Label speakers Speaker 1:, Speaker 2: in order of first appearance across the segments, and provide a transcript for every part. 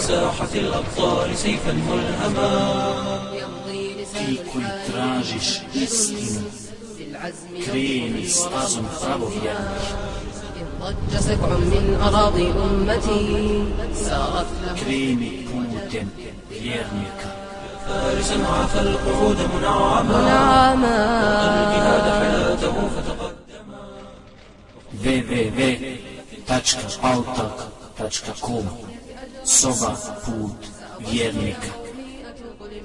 Speaker 1: ساحة الأبطال سيفا ملهما.
Speaker 2: Ti koji tražiš istinu, kreni stazom pravovjernih.
Speaker 3: ضج سبع من أراضي أمتي سارت له
Speaker 2: Kreni putem vjernika.
Speaker 1: فارسا عفى القعود منعما.
Speaker 3: منعما.
Speaker 1: الجهاد حياته فتقدما.
Speaker 2: Www.altak.com Soba put vjernika.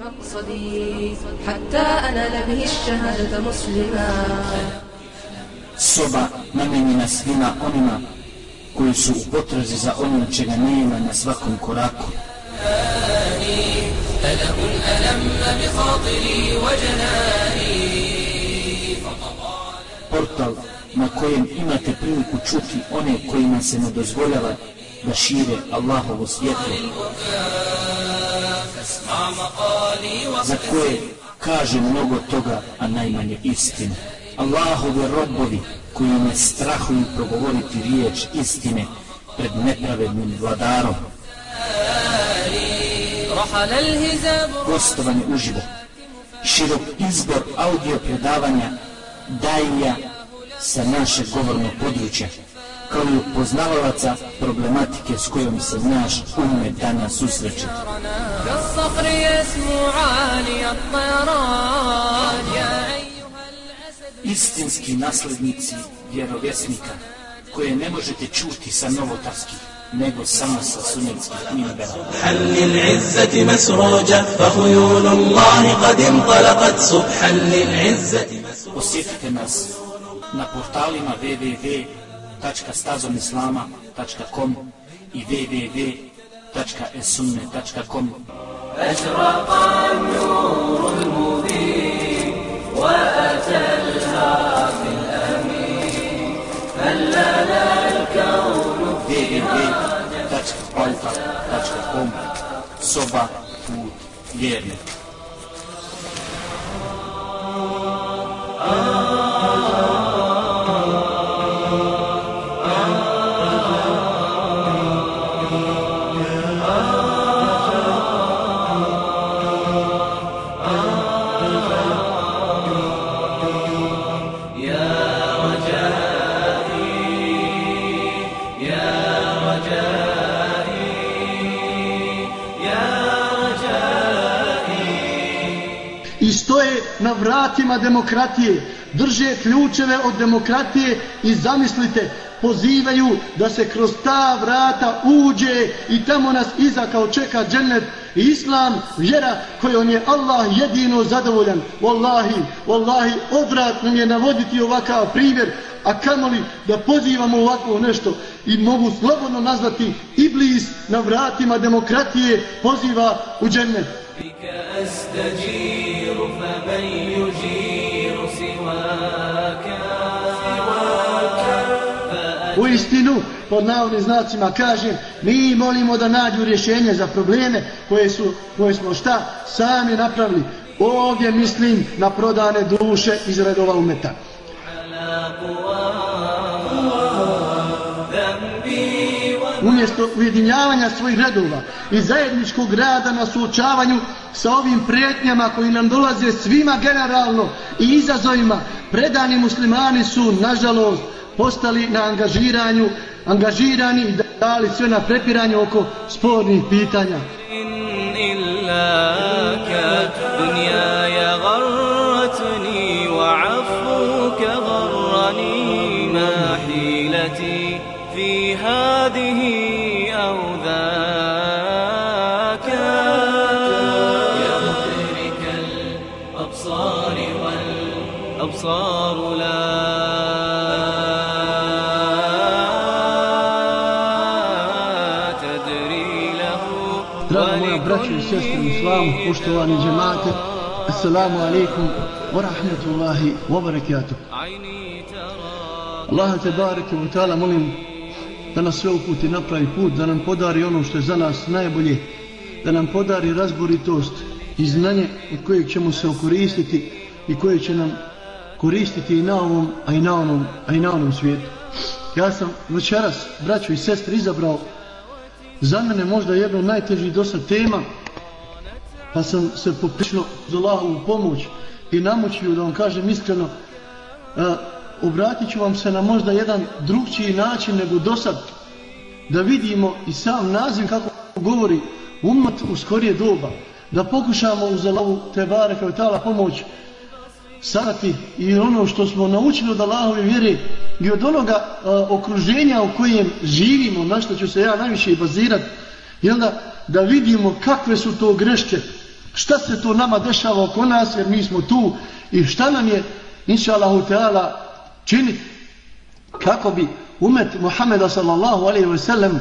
Speaker 3: مقصدي حتى أنال به الشهادة مسلما
Speaker 2: Soba namenjena svima onima koji su u potrazi za onim čega nema na svakom koraku. Portal na kojem imate priliku čuti one kojima se ne dozvoljava da šire Allahovo svjetlo za koje kaže mnogo toga, a najmanje istine. Allahove robovi koji ne strahuju progovoriti riječ istine pred nepravednim vladarom. Gostovanje uživo. Širok izbor audio predavanja daje sa naše govorno područje kao i upoznavalaca problematike s kojom se naš ume dana susreće. Istinski naslednici vjerovjesnika, koje ne možete čuti sa novotarskih, nego samo sa sunnetskih minibera.
Speaker 1: Halil izzati masrođa, fa hujulu Allahi kad im talakat, subhanil izzati masrođa.
Speaker 2: Posjetite nas na portalima www.vjerovjesnika.com www.stazomislama.com i www.esunne.com www.altar.com Soba put vjernik.
Speaker 4: i vratima demokratije, drže ključeve od demokratije i zamislite, pozivaju da se kroz ta vrata uđe i tamo nas iza kao čeka džennet i islam, vjera kojom je Allah jedino zadovoljan. Wallahi, wallahi, odvratno mi je navoditi ovakav primjer, a kamoli da pozivamo ovako nešto i mogu slobodno nazvati Iblis na vratima demokratije poziva u džennet.
Speaker 1: بك أستجير فمن يجير سواك
Speaker 4: U istinu, pod navodnim znacima kažem, mi molimo da nađu rješenje za probleme koje, su, koje smo šta sami napravili. Ovdje mislim na prodane duše iz redova umeta. Umjesto ujedinjavanja svojih redova i zajedničkog rada na suočavanju sa ovim prijetnjama koji nam dolaze svima generalno i izazovima, predani muslimani su, nažalost, postali na angažiranju, angažirani i da dali sve na prepiranje oko spornih pitanja. sestre u islamu, poštovani džemate, assalamu alaikum wa rahmatullahi wa barakatuh. Allah te barake u ta'ala molim da nas sve uputi napravi put, da nam podari ono što je za nas najbolje, da nam podari razboritost i znanje od kojeg ćemo se okoristiti i koje će nam koristiti i na ovom, a i na onom, a i na onom svijetu. Ja sam večeras, braćo i sestre, izabrao za mene možda jednu najtežih dosta tema, pa sam se poprično za Allahovu pomoć i namučio da vam kažem iskreno, a, obratit ću vam se na možda jedan drugčiji način nego do sad, da vidimo i sam naziv kako govori umat u skorije doba, da pokušamo uz Allahovu te bare kao tala pomoć sarati i ono što smo naučili od Allahove vjere i od onoga a, okruženja u kojem živimo, na što ću se ja najviše bazirati, bazirat, da, da vidimo kakve su to greške, šta se to nama dešava oko nas, jer mi smo tu i šta nam je, inša Allahu Teala, činiti kako bi umet Muhameda sallallahu alaihi ve sellem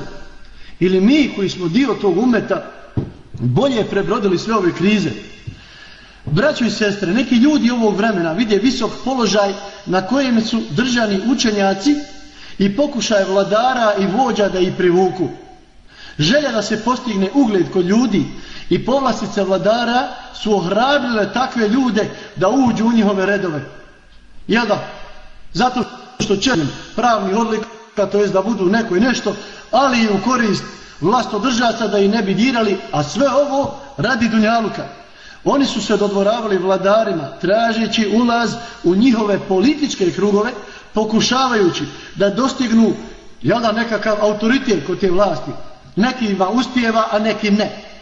Speaker 4: ili mi koji smo dio tog umeta bolje prebrodili sve ove krize. Braćo i sestre, neki ljudi ovog vremena vide visok položaj na kojem su držani učenjaci i pokušaj vladara i vođa da ih privuku. Želja da se postigne ugled kod ljudi i povlastice vladara su ohrabrile takve ljude da uđu u njihove redove. Jel da? Zato što će pravni odlik, to jest da budu neko i nešto, ali i u korist vlastodržaca da i ne bi dirali, a sve ovo radi Dunjaluka. Oni su se dodvoravali vladarima, tražeći ulaz u njihove političke krugove, pokušavajući da dostignu jel da, nekakav autoritet kod te vlasti. Nekima uspjeva, a nekim ne.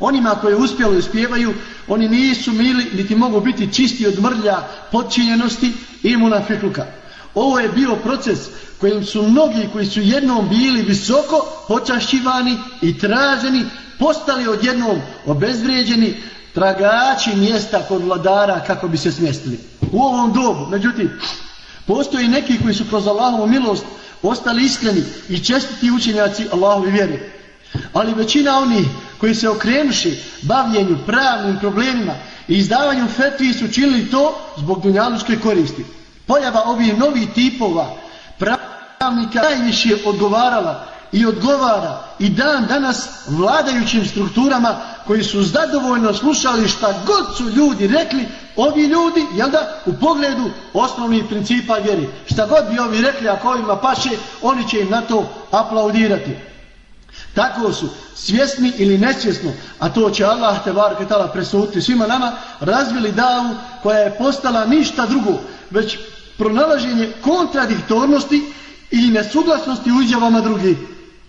Speaker 4: Onima koji uspjeli uspjevaju, oni nisu mili, niti mogu biti čisti od mrlja, podčinjenosti i munafikluka. Ovo je bio proces kojim su mnogi koji su jednom bili visoko počašćivani i traženi, postali odjednom obezvrijeđeni, tragači mjesta kod vladara kako bi se smjestili. U ovom dobu, međutim, postoji neki koji su kroz Allahovu milost ostali iskreni i čestiti učenjaci Allahovi vjeri. Ali većina onih koji se okrenuši bavljenju pravnim problemima i izdavanju fetvi su činili to zbog dunjalučke koristi. Pojava ovih novih tipova pravnika najviše odgovarala i odgovara i dan danas vladajućim strukturama koji su zadovoljno slušali šta god su ljudi rekli, ovi ljudi, jel da, u pogledu osnovnih principa vjeri. Šta god bi ovi rekli, ako ovima paše, oni će im na to aplaudirati. Tako su svjesni ili nesvjesno, a to će Allah te barke tala presuditi svima nama, razvili davu koja je postala ništa drugo, već pronalaženje kontradiktornosti i nesuglasnosti u izjavama drugih.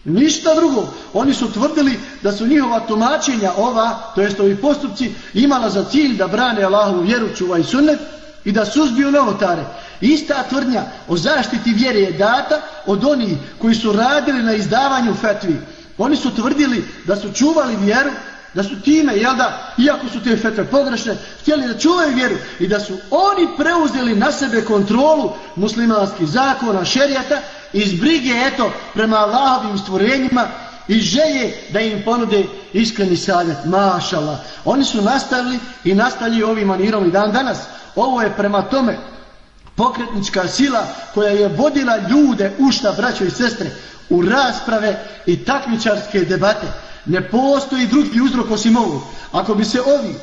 Speaker 4: Ništa drugo. Oni su tvrdili da su njihova tumačenja ova, to jest ovi postupci, imala za cilj da brane Allahovu vjeru, čuva i sunnet i da suzbiju novotare. Ista tvrdnja o zaštiti vjere je data od onih koji su radili na izdavanju fetvi. Oni su tvrdili da su čuvali vjeru, da su time, jel da, iako su te fetve pogrešne, htjeli da čuvaju vjeru i da su oni preuzeli na sebe kontrolu muslimanskih zakona, šerijata, iz brige, eto, prema Allahovim stvorenjima i želje da im ponude iskreni savjet. Mašala. Oni su nastavili i nastavljaju ovim manirom i dan danas. Ovo je prema tome pokretnička sila koja je vodila ljude ušta, braćo i sestre, u rasprave i takmičarske debate. Ne postoji drugi uzrok osim ovog. Ako bi se ovi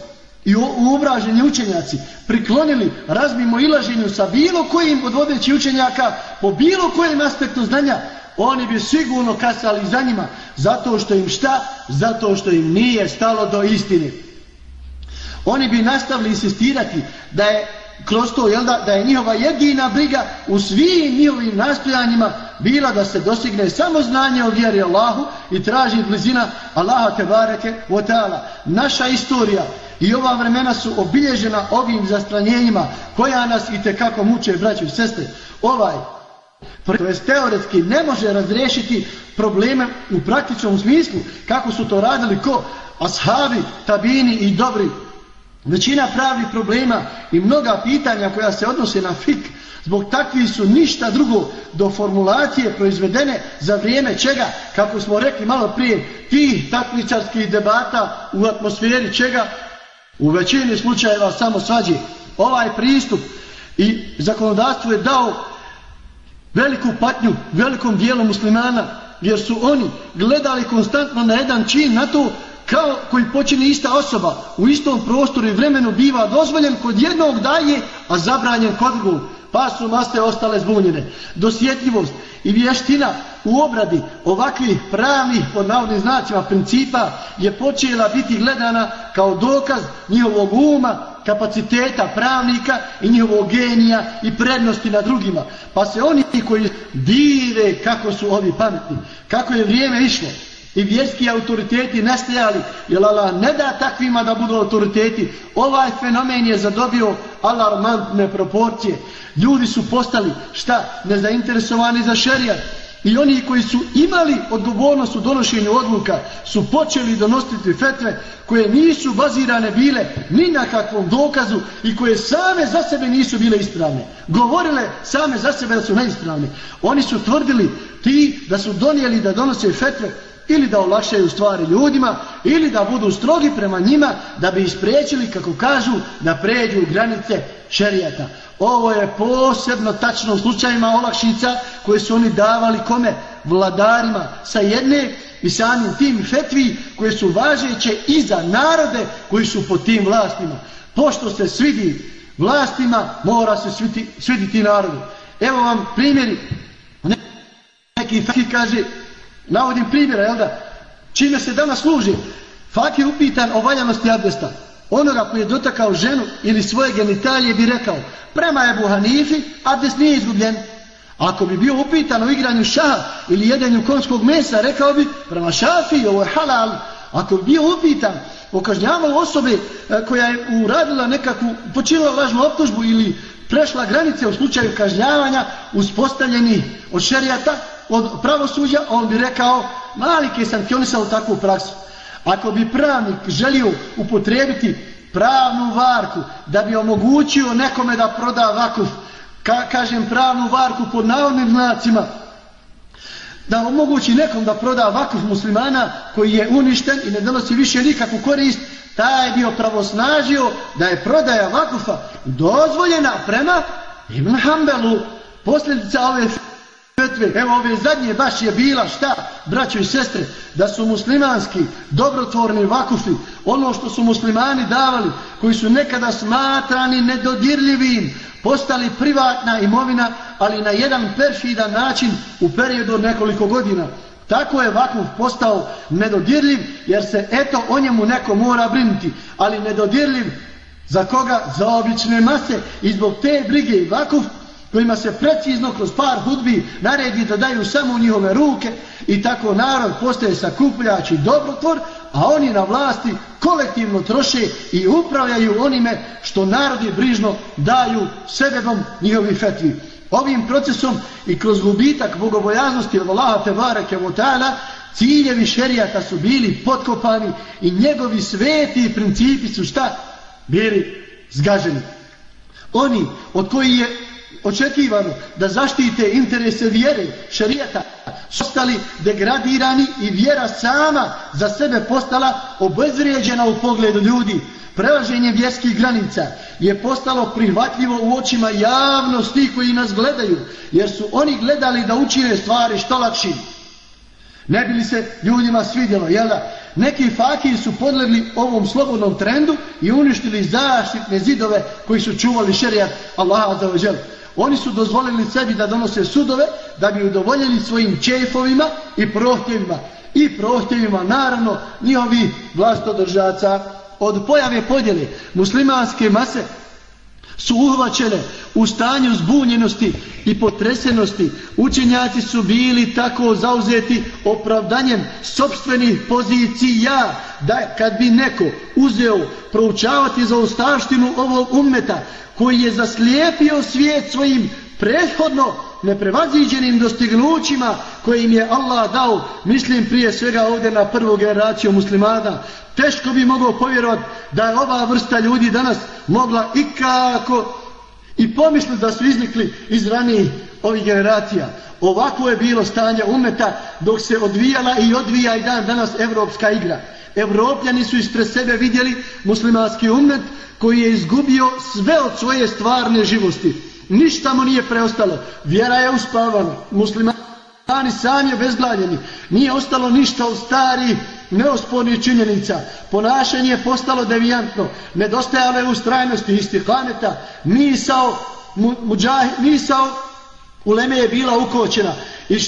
Speaker 4: i uobraženi učenjaci priklonili razmimo ilaženju sa bilo kojim od vodećih učenjaka po bilo kojem aspektu znanja, oni bi sigurno kasali za njima. Zato što im šta? Zato što im nije stalo do istine. Oni bi nastavili insistirati da je kroz to, jel da, da je njihova jedina briga u svim njihovim nastojanjima bila da se dostigne samo znanje o vjeri Allahu i traži blizina Allaha te bareke o ta'ala. Naša istorija i ova vremena su obilježena ovim zastranjenjima koja nas i tekako muče, braću i sestre. Ovaj to je teoretski ne može razriješiti probleme u praktičnom smislu kako su to radili ko ashabi, tabini i dobri većina pravnih problema i mnoga pitanja koja se odnose na fik zbog takvi su ništa drugo do formulacije proizvedene za vrijeme čega kako smo rekli malo prije tih takmičarskih debata u atmosferi čega u većini slučajeva samo svađe. Ovaj pristup i zakonodavstvo je dao veliku patnju velikom dijelu muslimana jer su oni gledali konstantno na jedan čin na to kao koji počini ista osoba u istom prostoru i vremenu biva dozvoljen kod jednog daje, a zabranjen kod drugog pa su maste ostale zbunjene. Dosjetljivost i vještina u obradi ovakvih pravnih, pod navodnim znacima, principa je počela biti gledana kao dokaz njihovog uma, kapaciteta pravnika i njihovog genija i prednosti na drugima. Pa se oni koji dive kako su ovi pametni, kako je vrijeme išlo, i vjerski autoriteti nestajali, jer Allah ne da takvima da budu autoriteti. Ovaj fenomen je zadobio alarmantne proporcije. Ljudi su postali, šta, nezainteresovani za šerijat. I oni koji su imali odgovornost u donošenju odluka su počeli donositi fetve koje nisu bazirane bile ni na kakvom dokazu i koje same za sebe nisu bile ispravne. Govorile same za sebe da su neispravne. Oni su tvrdili ti da su donijeli da donose fetve ili da olakšaju stvari ljudima, ili da budu strogi prema njima, da bi ispriječili, kako kažu, da pređu granice šerijata. Ovo je posebno tačno u slučajima olakšica koje su oni davali kome? Vladarima sa jedne i samim tim fetvi koje su važeće i za narode koji su pod tim vlastima. Pošto se svidi vlastima, mora se svidi, sviditi narodu. Evo vam primjeri. Neki fetvi kaže, Navodim primjera, jel da? Čime se danas služi? Fak je upitan o valjanosti abdesta. Onoga koji je dotakao ženu ili svoje genitalije bi rekao, prema Ebu Hanifi, abdest nije izgubljen. Ako bi bio upitan o igranju šaha ili jedenju konskog mesa, rekao bi, prema šafi, ovo je halal. Ako bi bio upitan o kažnjavanju osobe e, koja je uradila nekakvu, počinila lažnu optužbu ili prešla granice u slučaju kažnjavanja uspostavljeni od šerijata, od pravosuđa, on bi rekao, Malik je sankcionisao takvu praksu. Ako bi pravnik želio upotrebiti pravnu varku da bi omogućio nekome da proda vakuf, ka, kažem pravnu varku pod navodnim znacima, da omogući nekom da proda vakuf muslimana koji je uništen i ne donosi više nikakvu korist, taj je bio pravosnažio da je prodaja vakufa dozvoljena prema Ibn Hanbelu. Posljedica ove fetve, evo ove zadnje baš je bila šta, braćo i sestre, da su muslimanski dobrotvorni vakufi, ono što su muslimani davali, koji su nekada smatrani nedodirljivim, postali privatna imovina, ali na jedan perfidan način u periodu nekoliko godina. Tako je vakuf postao nedodirljiv, jer se eto o njemu neko mora brinuti, ali nedodirljiv za koga? Za obične mase i zbog te brige vakuf kojima se precizno kroz par hudbi naredi da daju samo njihove ruke i tako narod postaje sakupljač i dobrotvor, a oni na vlasti kolektivno troše i upravljaju onime što narodi brižno daju sebebom njihovi fetvi. Ovim procesom i kroz gubitak bogobojaznosti od Allaha te Kevotana ciljevi šerijata su bili potkopani i njegovi sveti principi su šta? Bili zgaženi. Oni od koji je očekivano da zaštite interese vjere, šarijeta, su ostali degradirani i vjera sama za sebe postala obezrijeđena u pogledu ljudi. Prelaženje vjerskih granica je postalo prihvatljivo u očima javnosti koji nas gledaju, jer su oni gledali da učine stvari što lakši. Ne bi li se ljudima svidjelo, jel da? Neki fakiri su podlegli ovom slobodnom trendu i uništili zaštitne zidove koji su čuvali šerijat Allaha za ođelu. Oni su dozvolili sebi da donose sudove da bi udovoljili svojim čefovima i prohtjevima. I prohtjevima, naravno, njihovi vlastodržaca od pojave podjele muslimanske mase su uhvaćene u stanju zbunjenosti i potresenosti. Učenjaci su bili tako zauzeti opravdanjem sobstvenih pozicija da kad bi neko uzeo proučavati za ostaštinu ovog ummeta koji je zaslijepio svijet svojim prethodno neprevaziđenim dostignućima koje im je Allah dao, mislim prije svega ovdje na prvu generaciju muslimana, teško bi mogao povjerovati da je ova vrsta ljudi danas mogla ikako i pomisliti da su iznikli iz ranijih ovih generacija. Ovako je bilo stanje umeta dok se odvijala i odvija i dan danas evropska igra. Evropljani su ispred sebe vidjeli muslimanski umet koji je izgubio sve od svoje stvarne živosti. Ništa mu nije preostalo. Vjera je uspavana. Muslimani sami je bezglavljeni. Nije ostalo ništa od starih neospornih činjenica. Ponašanje je postalo devijantno. Nedostajalo je ustrajnosti istihaneta. Misao, mu, muđah, misao uleme je bila ukočena. I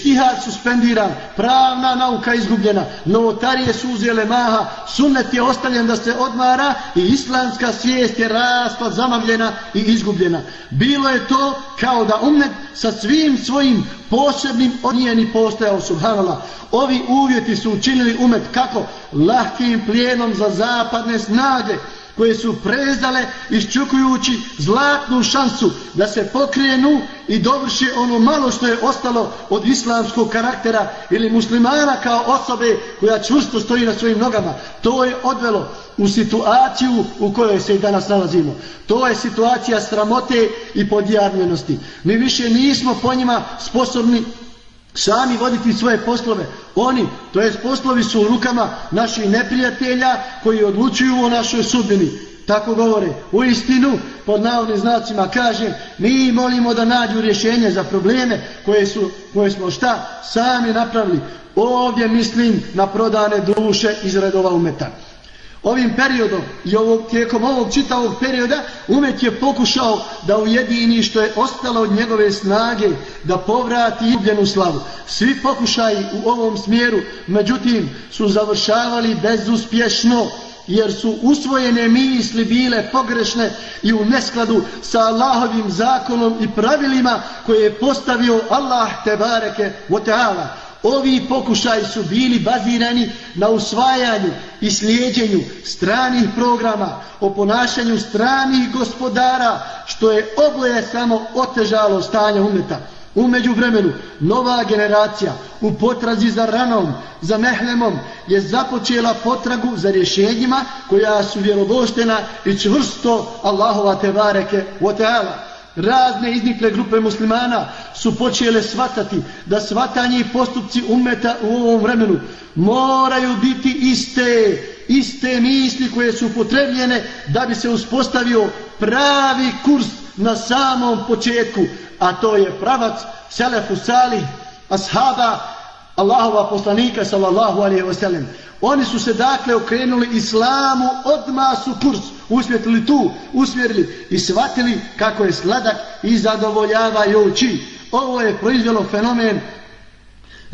Speaker 4: suspendiran, pravna nauka izgubljena, novotarije su uzele maha, sunnet je ostavljen da se odmara i islamska svijest je rasla, zamavljena i izgubljena. Bilo je to kao da umet sa svim svojim posebnim odnijeni postojao, subhanallah. Ovi uvjeti su učinili umet kako? Lahkim plijenom za zapadne snage, koje su prezale iščukujući zlatnu šansu da se pokrijenu i dovrše ono malo što je ostalo od islamskog karaktera ili muslimana kao osobe koja čvrsto stoji na svojim nogama. To je odvelo u situaciju u kojoj se i danas nalazimo. To je situacija sramote i podjarnjenosti. Mi više nismo po njima sposobni sami voditi svoje poslove. Oni, to jest poslovi su u rukama naših neprijatelja koji odlučuju o našoj sudbini. Tako govore. U istinu, pod navodnim znacima kažem, mi molimo da nađu rješenje za probleme koje, su, koje smo šta sami napravili. Ovdje mislim na prodane duše iz redova umeta ovim periodom i ovog, tijekom ovog čitavog perioda umet je pokušao da ujedini što je ostalo od njegove snage da povrati izgubljenu slavu. Svi pokušaji u ovom smjeru međutim su završavali bezuspješno jer su usvojene misli bile pogrešne i u neskladu sa Allahovim zakonom i pravilima koje je postavio Allah te bareke wa ta'ala. Ovi pokušaj su bili bazirani na usvajanju i slijedjenju stranih programa o ponašanju stranih gospodara, što je oboje samo otežalo stanje umeta. Umeđu vremenu, nova generacija u potrazi za ranom, za mehlemom, je započela potragu za rješenjima koja su vjerodoštena i čvrsto Allahova tevareke o teala razne iznikle grupe muslimana su počele svatati da svatanje i postupci umeta u ovom vremenu moraju biti iste, iste misli koje su potrebljene da bi se uspostavio pravi kurs na samom početku, a to je pravac Selefu Salih, ashaba Allahova poslanika sallallahu alaihi wa sallam. Oni su se dakle okrenuli islamu, odma su kurs usmjetili tu, usmjerili i shvatili kako je sladak i zadovoljavajući. Ovo je proizvjelo fenomen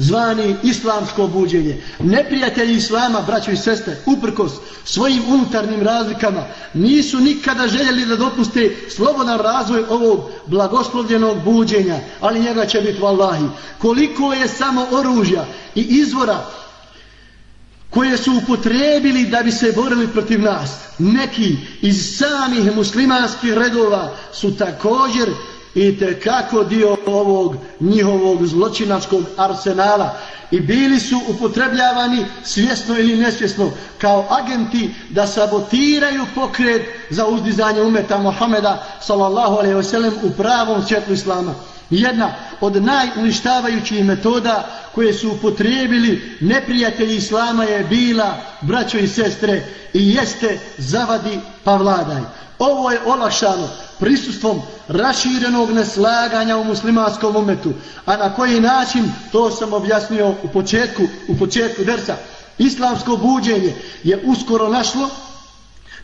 Speaker 4: zvani islamsko buđenje. Neprijatelji islama, braćo i sestre, uprkos svojim unutarnjim razlikama, nisu nikada željeli da dopuste slobodan razvoj ovog blagoslovljenog buđenja, ali njega će biti vallahi. Koliko je samo oružja i izvora koje su upotrebili da bi se borili protiv nas. Neki iz samih muslimanskih redova su također i kako dio ovog njihovog zločinačkog arsenala i bili su upotrebljavani svjesno ili nesvjesno kao agenti da sabotiraju pokret za uzdizanje umeta Mohameda sallallahu alaihi wa sallam u pravom svjetlu islama. Jedna od najuništavajućih metoda koje su upotrijebili neprijatelji Islama je bila, braćo i sestre, i jeste zavadi pa vladaj. Ovo je olašano prisustvom raširenog neslaganja u muslimanskom umetu. A na koji način, to sam objasnio u početku, u početku dersa. Islamsko buđenje je uskoro našlo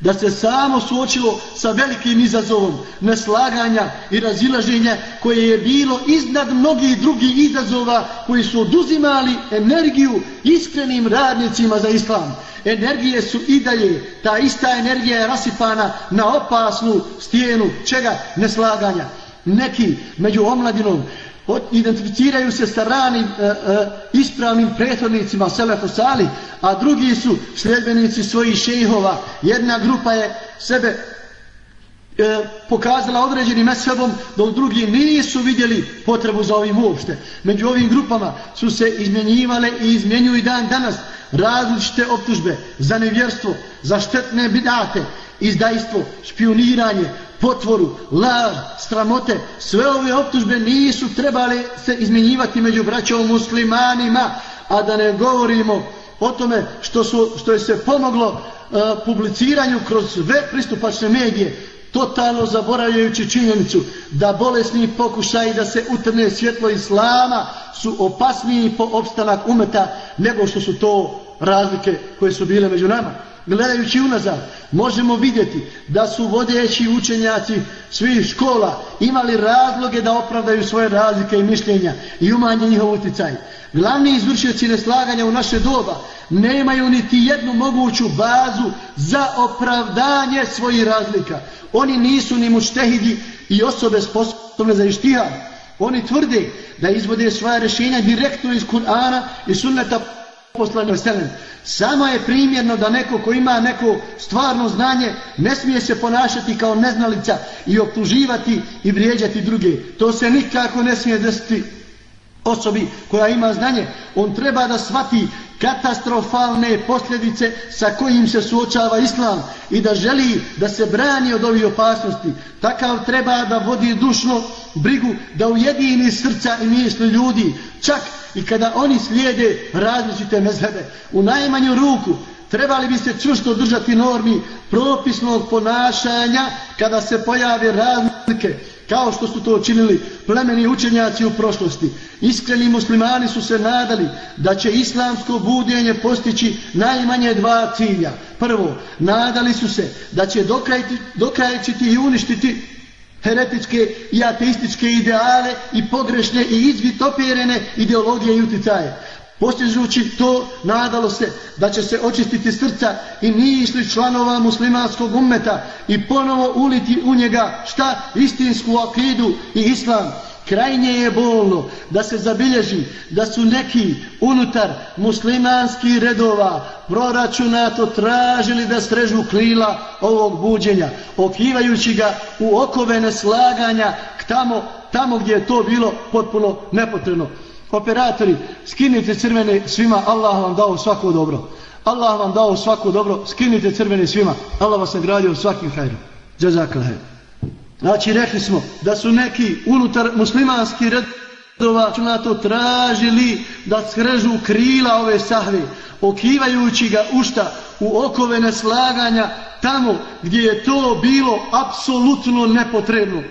Speaker 4: da se samo suočilo sa velikim izazovom neslaganja i razilaženja koje je bilo iznad mnogih drugih izazova koji su oduzimali energiju iskrenim radnicima za islam. Energije su i dalje, ta ista energija je rasipana na opasnu stijenu čega neslaganja. Neki među omladinom identificiraju se sa ranim e, e, ispravnim prethodnicima Selefu Sali, a drugi su sljedbenici svojih šejhova. Jedna grupa je sebe e, pokazala određenim mesebom, da u drugi nisu vidjeli potrebu za ovim uopšte. Među ovim grupama su se izmjenjivale i izmjenjuju i dan danas različite optužbe za nevjerstvo, za štetne bidate, izdajstvo, špioniranje, potvoru, laž, stramote, sve ove optužbe nisu trebale se izmjenjivati među braćom muslimanima, a da ne govorimo o tome što, su, što je se pomoglo uh, publiciranju kroz sve pristupačne medije, totalno zaboravljajući činjenicu da bolesni pokušaj da se utrne svjetlo islama su opasniji po opstanak umeta nego što su to razlike koje su bile među nama gledajući unazad, možemo vidjeti da su vodeći učenjaci svih škola imali razloge da opravdaju svoje razlike i mišljenja i umanje njihov uticaj. Glavni izvršioci neslaganja u naše doba nemaju niti jednu moguću bazu za opravdanje svojih razlika. Oni nisu ni muštehidi i osobe sposobne za ištihad. Oni tvrde da izvode svoje rešenja direktno iz Kur'ana i sunneta poslanja Selem. Samo je primjerno da neko ko ima neko stvarno znanje ne smije se ponašati kao neznalica i optuživati i vrijeđati druge. To se nikako ne smije desiti osobi koja ima znanje. On treba da svati katastrofalne posljedice sa kojim se suočava islam i da želi da se brani od ovih opasnosti. Takav treba da vodi dušno brigu da ujedini srca i misli ljudi. Čak i kada oni slijede različite mezhebe. U najmanju ruku trebali bi se čvrsto držati normi propisnog ponašanja kada se pojave razlike kao što su to činili plemeni učenjaci u prošlosti. Iskreni muslimani su se nadali da će islamsko budenje postići najmanje dva cilja. Prvo, nadali su se da će dokrajčiti i uništiti heretičke i ateističke ideale i pogrešne i izvitopjerene ideologije i uticaje. Postižući to, nadalo se da će se očistiti srca i nišli članova muslimanskog ummeta i ponovo uliti u njega šta istinsku akidu i islam. Krajnje je bolno da se zabilježi da su neki unutar muslimanskih redova proračunato tražili da strežu krila ovog buđenja, okivajući ga u okove neslaganja tamo, tamo gdje je to bilo potpuno nepotrebno. Operatori, skinite crvene svima, Allah vam dao svako dobro. Allah vam dao svako dobro, skinite crvene svima. Allah vas nagradio svakim hajrom. Jazakal hajr. Znači, rekli smo da su neki unutar muslimanski redova na to tražili da skrežu krila ove sahve, okivajući ga ušta u okove neslaganja tamo gdje je to bilo apsolutno nepotrebno.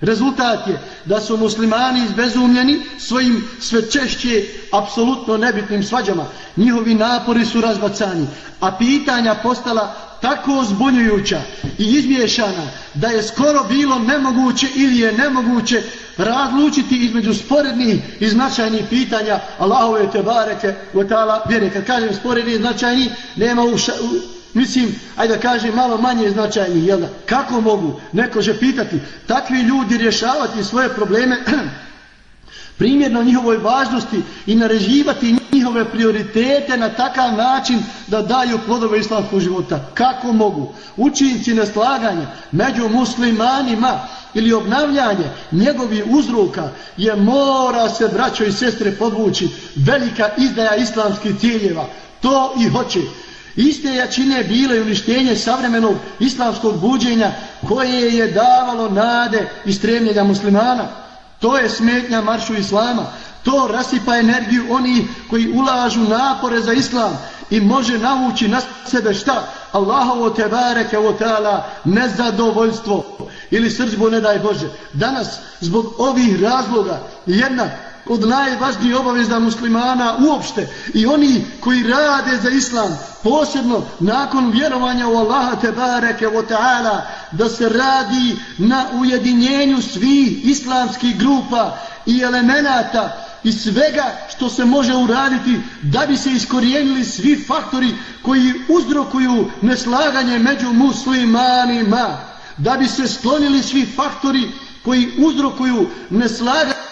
Speaker 4: Rezultat je da su muslimani izbezumljeni svojim sve češće apsolutno nebitnim svađama. Njihovi napori su razbacani, a pitanja postala tako zbunjujuća i izmiješana da je skoro bilo nemoguće ili je nemoguće razlučiti između sporednih i značajnih pitanja Allahove te bareke u ta'ala vjere. Kad kažem sporedni i značajni, nema u, ša, u mislim, ajde da kažem, malo manje značajni, jel da? Kako mogu? Neko će pitati, takvi ljudi rješavati svoje probleme primjerno njihovoj važnosti i naređivati njihove prioritete na takav način da daju plodove islamskog života. Kako mogu? Učinci neslaganja među muslimanima ili obnavljanje njegovih uzroka je mora se braćo i sestre podvući velika izdaja islamskih ciljeva. To i hoće. Iste jačine bile i uništenje savremenog islamskog buđenja koje je davalo nade i stremljenja muslimana. To je smetnja maršu islama. To rasipa energiju oni koji ulažu napore za islam i može navući na sebe šta? Allahovo te bareke o teala nezadovoljstvo ili srđbu ne daj Bože. Danas zbog ovih razloga jedna od najvažnijih obaveza muslimana uopšte i oni koji rade za islam, posebno nakon vjerovanja u Allaha te bareke ve ta'ala, da se radi na ujedinjenju svih islamskih grupa i elemenata i svega što se može uraditi da bi se iskorijenili svi faktori koji uzrokuju neslaganje među muslimanima, da bi se sklonili svi faktori koji uzrokuju neslaganje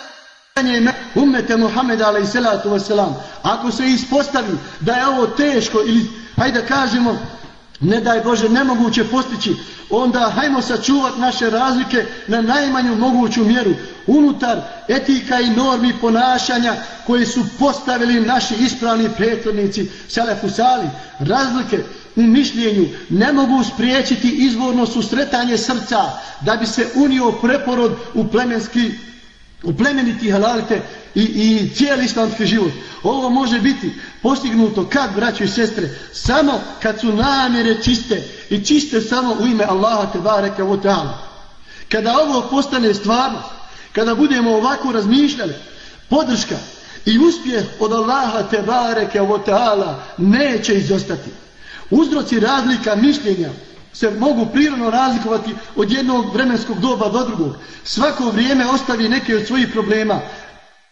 Speaker 4: ummete Muhammeda alaih salatu wasalam. Ako se ispostavi da je ovo teško ili, hajde da kažemo, ne daj Bože, nemoguće postići, onda hajmo sačuvati naše razlike na najmanju moguću mjeru unutar etika i normi ponašanja koje su postavili naši ispravni prethodnici Selefu Sali. Razlike u mišljenju ne mogu spriječiti izvorno susretanje srca da bi se unio preporod u plemenski Uplemeniti halalite i, i cijeli islamski život. Ovo može biti postignuto kad, braćo i sestre, samo kad su namjere čiste i čiste samo u ime Allaha te bareke o ta'ala. Kada ovo postane stvarno, kada budemo ovako razmišljali, podrška i uspjeh od Allaha te bareke o ta'ala neće izostati. Uzroci razlika mišljenja se mogu prirodno razlikovati od jednog vremenskog doba do drugog. Svako vrijeme ostavi neke od svojih problema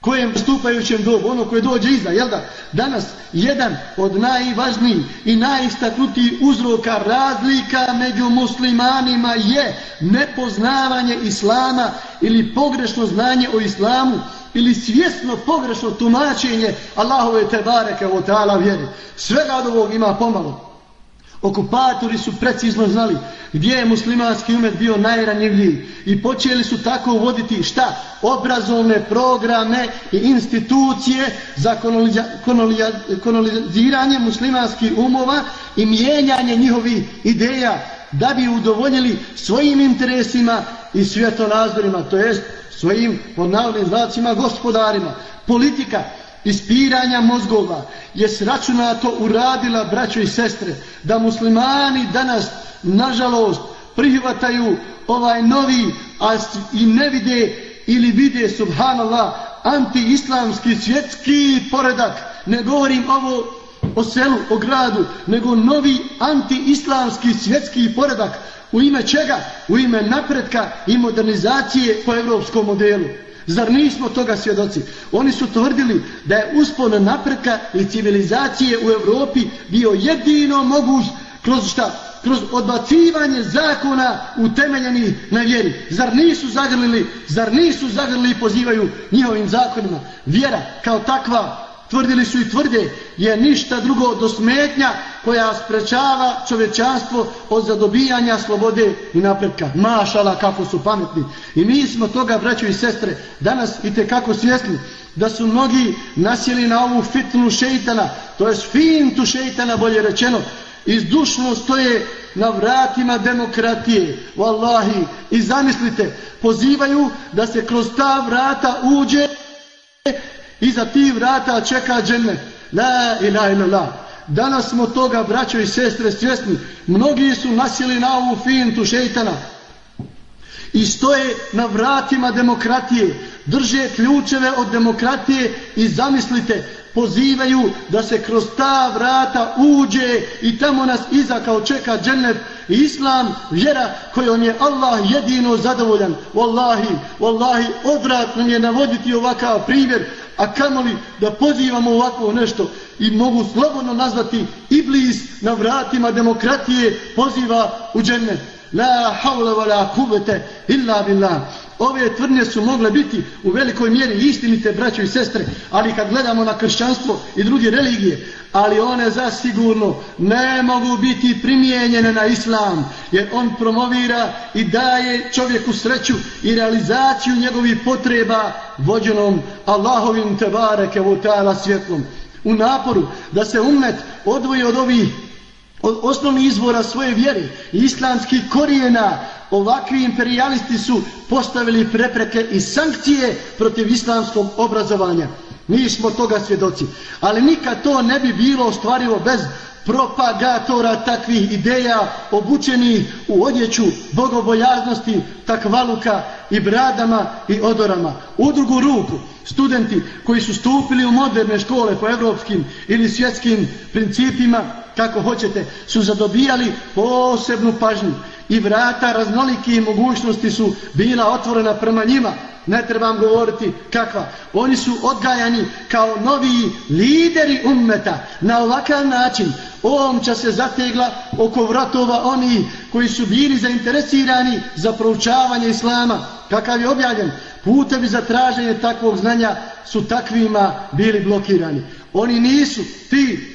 Speaker 4: kojem stupajućem dobu, ono koje dođe iza, jel da? Danas jedan od najvažnijih i najistaknutijih uzroka razlika među muslimanima je nepoznavanje islama ili pogrešno znanje o islamu ili svjesno pogrešno tumačenje Allahove tebareke o ta'ala vjeri. Svega od ovog ima pomalo. Okupatori su precizno znali gdje je muslimanski umet bio najranjivljiv i počeli su tako uvoditi šta? Obrazovne programe i institucije za koloniziranje muslimanskih umova i mijenjanje njihovih ideja da bi udovoljili svojim interesima i svjetonazorima, to jest svojim podnavnim znacima gospodarima. Politika ispiranja mozgova je sračunato uradila braćo i sestre da muslimani danas nažalost prihvataju ovaj novi a i ne vide ili vide subhanallah anti-islamski svjetski poredak. Ne govorim ovo o selu, o gradu nego novi anti-islamski svjetski poredak. U ime čega? u ime napretka i modernizacije po evropskom modelu. Zar nismo toga svjedoci? Oni su tvrdili da je uspon napretka i civilizacije u Evropi bio jedino moguć kroz šta? Kroz odbacivanje zakona utemeljeni na vjeri. Zar nisu zagrlili, zar nisu zagrlili i pozivaju njihovim zakonima? Vjera kao takva tvrdili su i tvrde, je ništa drugo do smetnja koja sprečava čovečanstvo od zadobijanja slobode i napretka. Mašala kako su pametni. I mi smo toga, braćo i sestre, danas i kako svjesni da su mnogi nasjeli na ovu fitnu šeitana, to je fintu šeitana, bolje rečeno, izdušno stoje na vratima demokratije, vallahi, i zamislite, pozivaju da se kroz ta vrata uđe Iza ti vrata čeka džennet. La ilaha illallah. Danas smo toga, braćo i sestre, svjesni. Mnogi su nasili na ovu fintu šeitana. I stoje na vratima demokratije. Drže ključeve od demokratije i zamislite, pozivaju da se kroz ta vrata uđe i tamo nas iza kao čeka džennet i islam, vjera kojom je Allah jedino zadovoljan. Wallahi, wallahi, odvrat nam je navoditi ovakav primjer, a kamoli da pozivamo ovako nešto i mogu slobodno nazvati Iblis na vratima demokratije poziva u džennet. La havla wa la kuvete illa billah. Ove tvrdnje su mogle biti u velikoj mjeri istinite, braćo i sestre, ali kad gledamo na kršćanstvo i druge religije, ali one zasigurno ne mogu biti primijenjene na islam, jer on promovira i daje čovjeku sreću i realizaciju njegovih potreba vođenom Allahovim tebareke u ta'ala svjetlom. U naporu da se umet odvoji od ovih od osnovnih izvora svoje vjere i islamskih korijena ovakvi imperialisti su postavili prepreke i sankcije protiv islamskog obrazovanja. Mi smo toga svjedoci. Ali nikad to ne bi bilo ostvarivo bez propagatora takvih ideja obučeni u odjeću bogobojaznosti, takvaluka i bradama i odorama. U drugu ruku, studenti koji su stupili u moderne škole po evropskim ili svjetskim principima, kako hoćete, su zadobijali posebnu pažnju i vrata raznolike mogućnosti su bila otvorena prema njima. Ne trebam govoriti kakva. Oni su odgajani kao novi lideri ummeta. Na ovakav način omča se zategla oko vratova oni koji su bili zainteresirani za proučavanje islama. Kakav je objavljen? Putevi za traženje takvog znanja su takvima bili blokirani. Oni nisu ti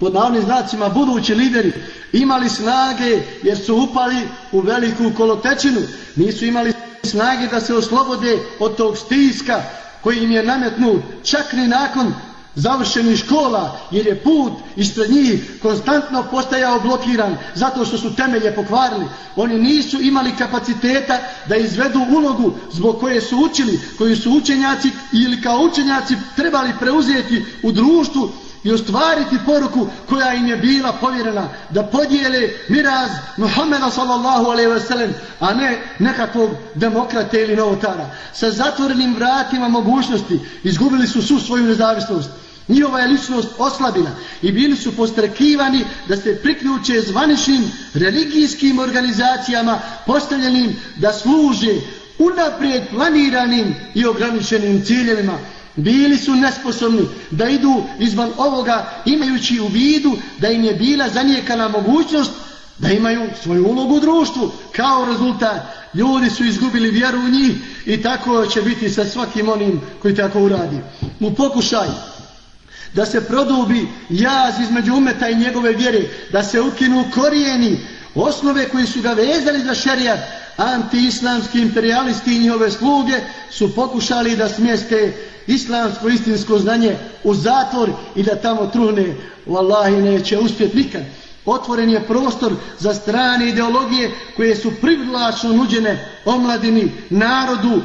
Speaker 4: pod navnim znacima budući lideri imali snage jer su upali u veliku kolotečinu. Nisu imali snage da se oslobode od tog stiska koji im je nametnut čak ni nakon završenih škola jer je put ispred njih konstantno postajao blokiran zato što su temelje pokvarili. Oni nisu imali kapaciteta da izvedu ulogu zbog koje su učili, koji su učenjaci ili kao učenjaci trebali preuzeti u društvu i ostvariti poruku koja im je bila povjerena da podijele miraz Muhammeda sallallahu alaihi ve sellem a ne nekakvog demokrate ili novotara. Sa zatvorenim vratima mogućnosti izgubili su su svoju nezavisnost. Njihova je ličnost oslabila i bili su postrekivani da se priključe zvaničnim religijskim organizacijama postavljenim da služe unaprijed planiranim i ograničenim ciljevima bili su nesposobni da idu izvan ovoga imajući u vidu da im je bila zanijekana mogućnost da imaju svoju ulogu u društvu. Kao rezultat ljudi su izgubili vjeru u njih i tako će biti sa svakim onim koji tako uradi. U pokušaju da se produbi jaz između umeta i njegove vjere da se ukinu korijeni osnove koji su ga vezali za šerijat anti-islamski imperialisti i njihove sluge su pokušali da smjeste islamsko istinsko znanje u zatvor i da tamo truhne. Wallahi neće uspjeti nikad. Otvoren je prostor za strane ideologije koje su privlačno nuđene omladini, narodu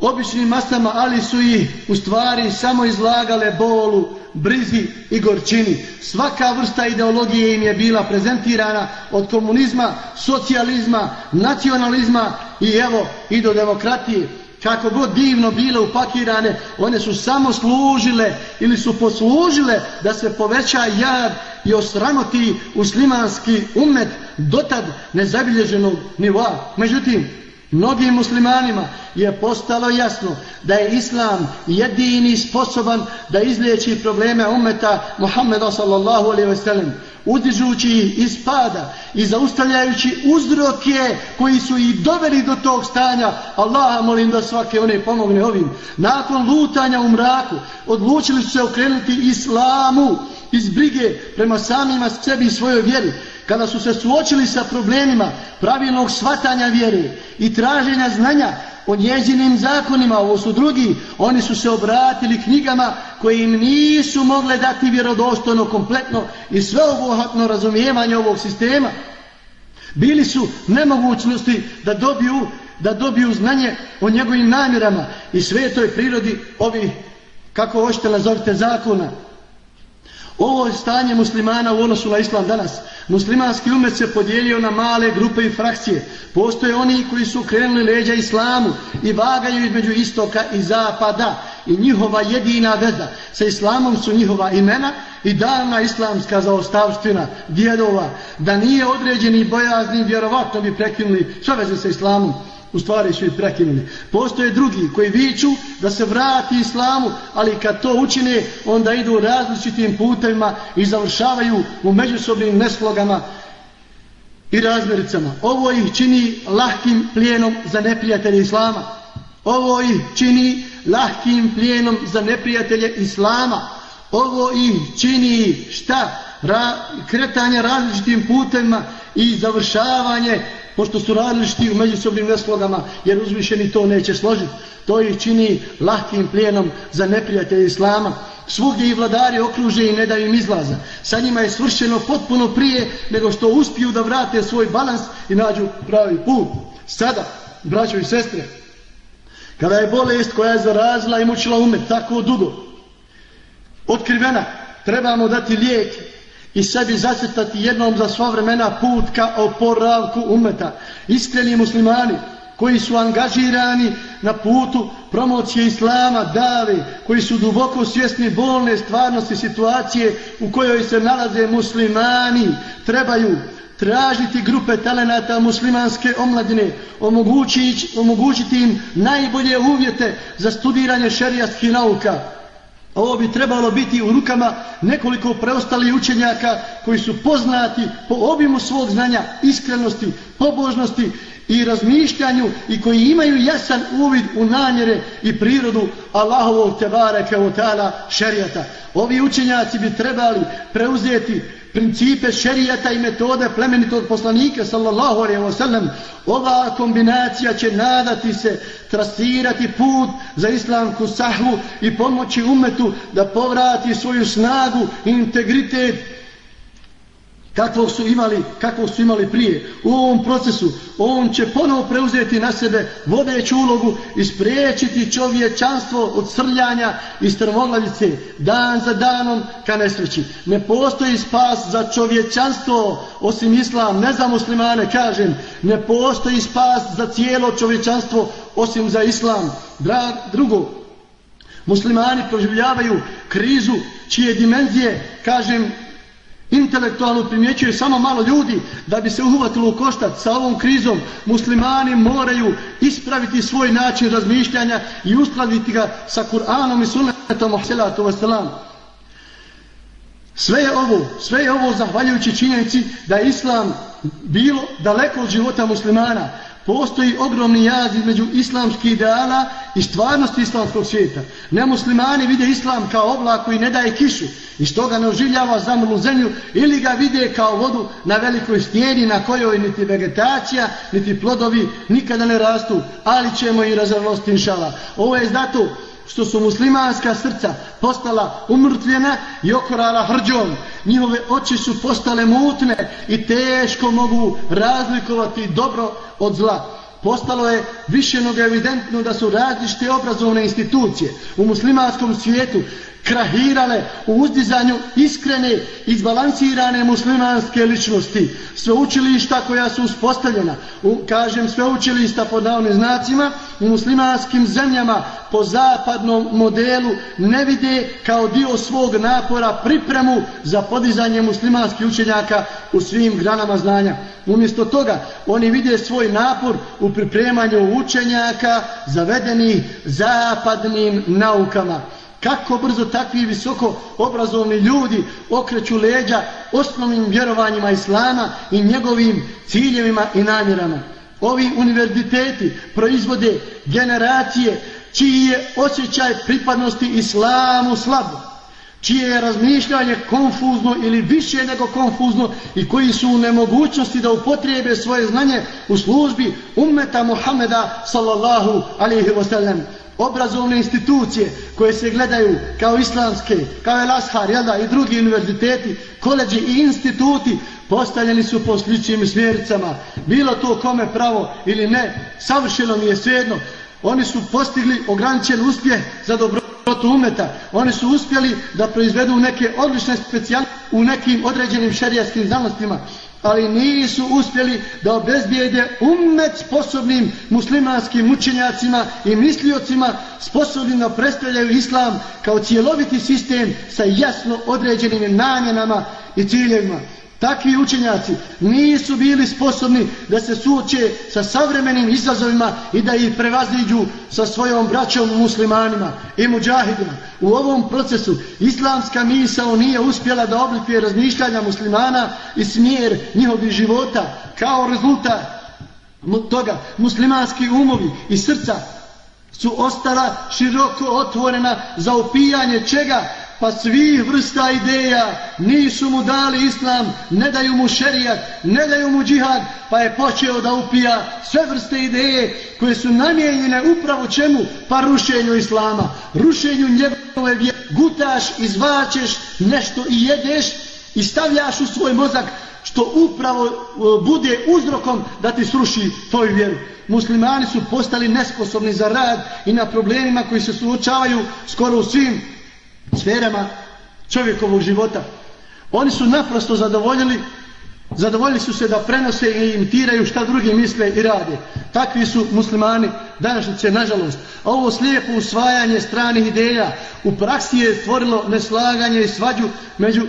Speaker 4: običnim masama, ali su ih u stvari samo izlagale bolu, brizi i gorčini. Svaka vrsta ideologije im je bila prezentirana od komunizma, socijalizma, nacionalizma i evo i do demokratije. Kako god divno bile upakirane, one su samo služile ili su poslužile da se poveća jad i osramoti muslimanski umet dotad nezabilježenog nivoa. Međutim, Mnogim muslimanima je postalo jasno da je Islam jedini sposoban da izliječi probleme umeta Muhammeda sallallahu alaihi ve sellem udižući ih iz pada i zaustavljajući uzroke koji su ih doveli do tog stanja. Allaha molim da svake one pomogne ovim. Nakon lutanja u mraku odlučili su se okrenuti islamu iz brige prema samima sebi i svojoj vjeri kada su se suočili sa problemima pravilnog svatanja vjere i traženja znanja o njezinim zakonima, ovo su drugi, oni su se obratili knjigama koje im nisu mogle dati vjerodostojno, kompletno i sveobuhatno razumijevanje ovog sistema. Bili su nemogućnosti da dobiju, da dobiju znanje o njegovim namjerama i svetoj prirodi ovih, kako hoćete nazovite, zakona. Ovo je stanje muslimana u odnosu na islam danas. Muslimanski umet se podijelio na male grupe i frakcije. Postoje oni koji su krenuli leđa islamu i vagaju između istoka i zapada. I njihova jedina veza sa islamom su njihova imena i davna islamska zaostavština djedova. Da nije određeni bojazni, vjerovatno bi prekinuli sve veze sa islamom u stvari su ih prekinuli. Postoje drugi koji viču da se vrati islamu, ali kad to učine, onda idu različitim putevima i završavaju u međusobnim neslogama i razmericama. Ovo ih čini lahkim plijenom za neprijatelje islama. Ovo ih čini lahkim plijenom za neprijatelje islama. Ovo ih čini šta? Ra kretanje različitim putevima i završavanje pošto su različiti u međusobnim neslogama, jer uzvišeni to neće složiti. To ih čini lahkim plijenom za neprijatelje Islama. Svugdje i vladari okruže i ne daju im izlaza. Sa njima je svršeno potpuno prije nego što uspiju da vrate svoj balans i nađu pravi put. Sada, braćo i sestre, kada je bolest koja je zarazila i mučila umet tako dugo, otkrivena, trebamo dati lijek i sebi zacrtati jednom za sva vremena put ka oporavku umeta. Iskreni muslimani koji su angažirani na putu promocije islama, dave, koji su duboko svjesni bolne stvarnosti situacije u kojoj se nalaze muslimani, trebaju tražiti grupe talenata muslimanske omladine, omogućiti, omogućiti im najbolje uvjete za studiranje šerijatskih nauka. Ovo bi trebalo biti u rukama nekoliko preostalih učenjaka koji su poznati po obimu svog znanja, iskrenosti, pobožnosti i razmišljanju i koji imaju jasan uvid u namjere i prirodu Allahovog tebara kao tala šerijata. Ovi učenjaci bi trebali preuzeti principe šerijata i metode plemenitog poslanika sallallahu alaihi wa sallam. Ova kombinacija će nadati se trasirati put za islamku sahvu i pomoći umetu da povrati svoju snagu i integritet kakvog su imali, kakvog su imali prije. U ovom procesu on će ponovo preuzeti na sebe vodeću ulogu i spriječiti čovječanstvo od srljanja i strmoglavice dan za danom ka nesreći. Ne postoji spas za čovječanstvo osim islam, ne za muslimane kažem, ne postoji spas za cijelo čovječanstvo osim za islam. Drag, drugo, muslimani proživljavaju krizu čije dimenzije, kažem, intelektualno primjećuje samo malo ljudi da bi se uhvatilo u koštac sa ovom krizom. Muslimani moraju ispraviti svoj način razmišljanja i uskladiti ga sa Kur'anom i sunnetom salatu wasalam. Sve je ovo sve je ovo zahvaljujući činjenici da je islam bilo daleko od života muslimana postoji ogromni jaz između islamskih ideala i stvarnosti islamskog svijeta. Nemuslimani vide islam kao oblak koji ne daje kišu i stoga ne oživljava zamrlu zemlju ili ga vide kao vodu na velikoj stijeni na kojoj niti vegetacija, niti plodovi nikada ne rastu, ali ćemo i razavlosti inšala. Ovo je zato što su muslimanska srca postala umrtvljena i okorala hrđom. Njihove oči su postale mutne i teško mogu razlikovati dobro od zla. Postalo je više nego evidentno da su različite obrazovne institucije u muslimanskom svijetu krahirale u uzdizanju iskrene, izbalansirane muslimanske ličnosti. Sveučilišta koja su uspostavljena, u, kažem sve učilišta davnim znacima, u muslimanskim zemljama po zapadnom modelu ne vide kao dio svog napora pripremu za podizanje muslimanskih učenjaka u svim granama znanja. Umjesto toga oni vide svoj napor u pripremanju učenjaka zavedenih zapadnim naukama kako brzo takvi visoko obrazovni ljudi okreću leđa osnovnim vjerovanjima Islama i njegovim ciljevima i namjerama. Ovi univerziteti proizvode generacije čiji je osjećaj pripadnosti Islamu slabo, čije je razmišljanje konfuzno ili više nego konfuzno i koji su u nemogućnosti da upotrijebe svoje znanje u službi ummeta Muhameda sallallahu alaihi wasallam obrazovne institucije koje se gledaju kao islamske, kao El Ashar, jelda, i drugi univerziteti, koleđi i instituti postavljeni su po sličnim smjericama. Bilo to kome pravo ili ne, savršeno mi je svejedno. Oni su postigli ograničen uspjeh za dobrotu umeta. Oni su uspjeli da proizvedu neke odlične specijalne u nekim određenim šerijaskim znanostima ali nisu uspjeli da obezbijede umet sposobnim muslimanskim učenjacima i misliocima sposobnim da predstavljaju islam kao cjeloviti sistem sa jasno određenim namjenama i ciljevima. Takvi učenjaci nisu bili sposobni da se suoče sa savremenim izazovima i da ih prevaziđu sa svojom braćom muslimanima i muđahidima. U ovom procesu islamska misao nije uspjela da oblikuje razmišljanja muslimana i smjer njihovih života kao rezultat toga muslimanski umovi i srca su ostala široko otvorena za upijanje čega pa svih vrsta ideja nisu mu dali islam, ne daju mu šerijat, ne daju mu džihad, pa je počeo da upija sve vrste ideje koje su namijenjene upravo čemu? Pa rušenju islama, rušenju njegove vjere. Gutaš, izvačeš nešto i jedeš i stavljaš u svoj mozak što upravo e, bude uzrokom da ti sruši tvoju vjeru. Muslimani su postali nesposobni za rad i na problemima koji se suočavaju skoro u svim sferama čovjekovog života. Oni su naprosto zadovoljili Zadovoljili su se da prenose i imitiraju šta drugi misle i rade. Takvi su muslimani današnjice, nažalost. A ovo slijepo usvajanje stranih ideja u praksi je stvorilo neslaganje i svađu među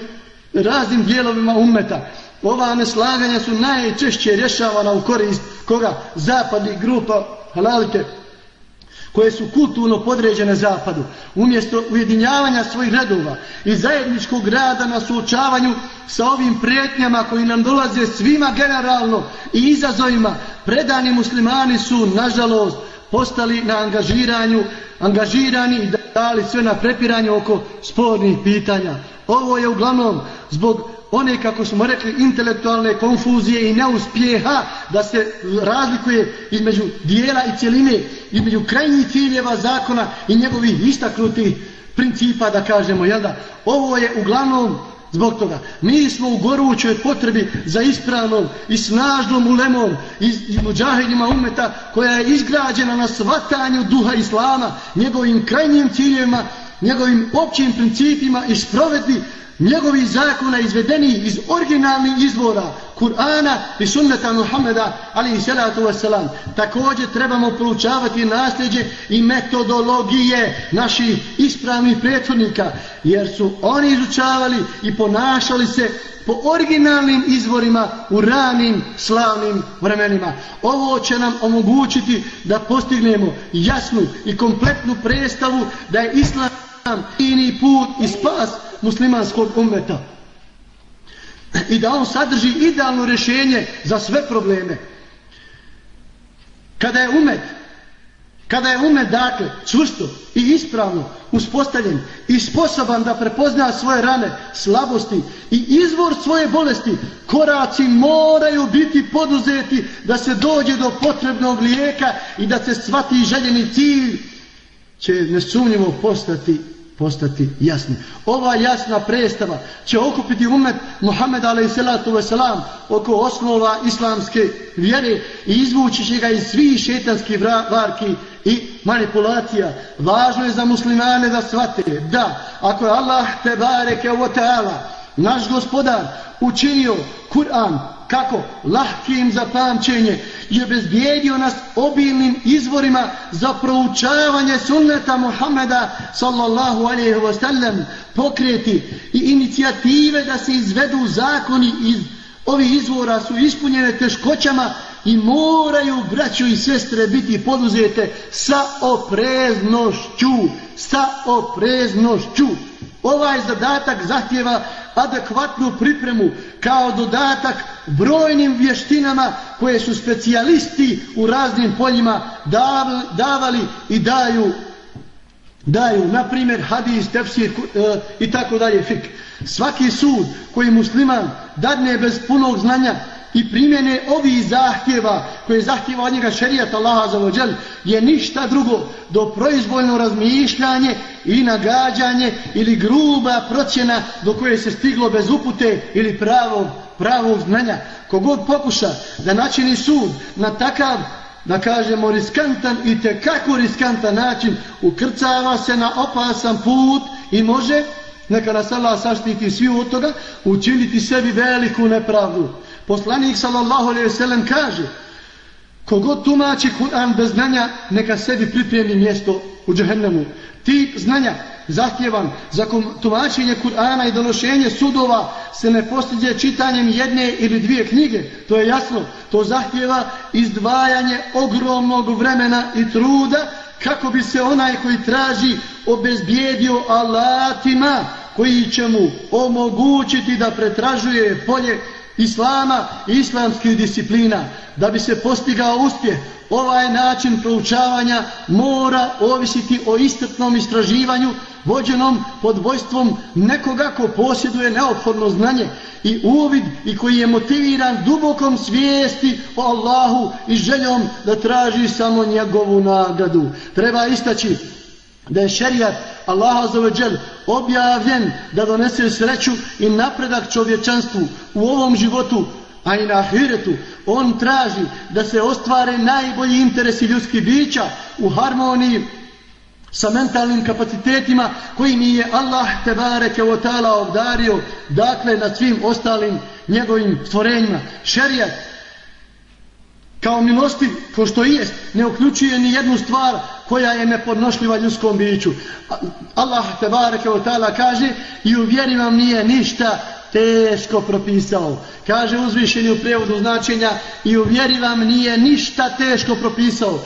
Speaker 4: raznim dijelovima ummeta. Ova neslaganja su najčešće rješavana u korist koga zapadnih grupa halalite, koje su kulturno podređene zapadu, umjesto ujedinjavanja svojih redova i zajedničkog rada na suočavanju sa ovim prijetnjama koji nam dolaze svima generalno i izazovima, predani muslimani su, nažalost, postali na angažiranju, angažirani i dali sve na prepiranje oko spornih pitanja. Ovo je uglavnom zbog one, kako smo rekli, intelektualne konfuzije i neuspjeha da se razlikuje između dijela i cijeline, između krajnjih ciljeva zakona i njegovih istaknutih principa, da kažemo, jel da? Ovo je uglavnom zbog toga. Mi smo u gorućoj potrebi za ispravnom i snažnom ulemom i, i muđahidima umeta koja je izgrađena na svatanju duha Islama, njegovim krajnjim ciljevima, njegovim općim principima i sprovedbi njegovi zakona izvedeni iz originalnih izvora Kur'ana i sunneta Muhammeda ali i salatu wasalam. Također trebamo proučavati nasljeđe i metodologije naših ispravnih prethodnika jer su oni izučavali i ponašali se po originalnim izvorima u ranim slavnim vremenima. Ovo će nam omogućiti da postignemo jasnu i kompletnu predstavu da je islam ini put i spas muslimanskog ummeta. I da on sadrži idealno rješenje za sve probleme. Kada je umet, kada je umet dakle čvrsto i ispravno uspostavljen i sposoban da prepozna svoje rane, slabosti i izvor svoje bolesti, koraci moraju biti poduzeti da se dođe do potrebnog lijeka i da se svati željeni cilj će nesumnjivo postati postati jasni. Ova jasna predstava će okupiti umet Muhammed a.s. oko osnova islamske vjere i izvući će ga iz svih šetanskih varki i manipulacija. Važno je za muslimane da shvate da ako je Allah te bareke o teala, naš gospodar, učinio Kur'an kako lahkim za pamćenje je obezbijedio nas obilnim izvorima za proučavanje sunneta Muhameda sallallahu alaihi wa sallam pokreti i inicijative da se izvedu zakoni iz ovih izvora su ispunjene teškoćama i moraju braćo i sestre biti poduzete sa opreznošću sa opreznošću. Ovaj zadatak zahtjeva adekvatnu pripremu kao dodatak brojnim vještinama koje su specijalisti u raznim poljima davali i daju daju, na primjer, hadis, tefsir e, i tako dalje, fik. Svaki sud koji musliman dadne bez punog znanja i primjene ovih zahtjeva koje zahtjeva od njega šerijat Allaha za vođel je ništa drugo do proizvoljno razmišljanje i nagađanje ili gruba procjena do koje se stiglo bez upute ili pravog, pravog znanja. Kogod pokuša da načini sud na takav da kažemo riskantan i te kako riskantan način ukrcava se na opasan put i može neka nas Allah saštiti svi od toga učiniti sebi veliku nepravdu Poslanik sallallahu alejhi ve sellem kaže: Kogod tumači Kur'an bez znanja, neka sebi pripremi mjesto u džehennemu. Ti znanja zahtjevan za tumačenje Kur'ana i donošenje sudova se ne postiđe čitanjem jedne ili dvije knjige. To je jasno. To zahtjeva izdvajanje ogromnog vremena i truda kako bi se onaj koji traži obezbijedio alatima koji će mu omogućiti da pretražuje polje islama i islamskih disciplina. Da bi se postigao uspjeh, ovaj način proučavanja mora ovisiti o istrpnom istraživanju vođenom pod vojstvom nekoga ko posjeduje neophodno znanje i uvid i koji je motiviran dubokom svijesti o Allahu i željom da traži samo njegovu nagradu. Treba istaći da je šerijat Allaha za objavljen da donese sreću i napredak čovječanstvu u ovom životu, a i na ahiretu. On traži da se ostvare najbolji interesi ljudskih bića u harmoniji sa mentalnim kapacitetima koji mi je Allah tebareke o ta'ala obdario, dakle na svim ostalim njegovim stvorenjima. Šerijat, kao milostiv, ko što i jest, ne uključuje ni jednu stvar koja je nepodnošljiva ljudskom biću. Allah te bareke o ta'ala kaže i u vjeri vam nije ništa teško propisao. Kaže uzvišeni u prevodu značenja i u vjeri vam nije ništa teško propisao.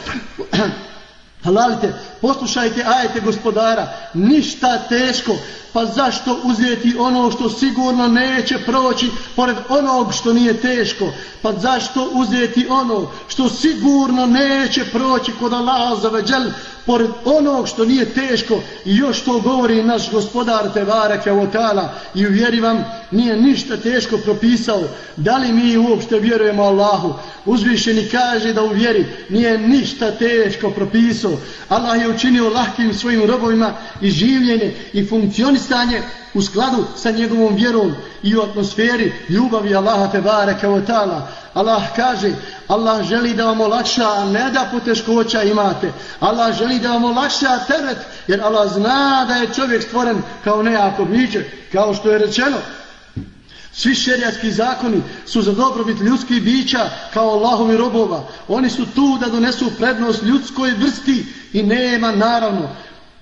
Speaker 4: Halalite, poslušajte ajete gospodara, ništa teško, pa zašto uzeti ono što sigurno neće proći pored onog što nije teško, pa zašto uzeti ono što sigurno neće proći kod Allaha za veđel, pored onog što nije teško i još to govori naš gospodar Tevara Kevotala i uvjeri vam nije ništa teško propisao, da li mi uopšte vjerujemo Allahu, uzvišeni kaže da u vjeri nije ništa teško propisao, Allah je učinio lahkim svojim robovima i življenje i funkcionisanje u skladu sa njegovom vjerom i u atmosferi ljubavi Allaha Tevara Kevotala Allah kaže Allah želi da vam olakša a ne da poteškoća imate. Allah želi da vam olakša teret jer Allah zna da je čovjek stvoren kao nejako biće kao što je rečeno. Svi šerijatski zakoni su za dobrobit ljudskih bića kao Allahovi robova. Oni su tu da donesu prednost ljudskoj vrsti i nema naravno.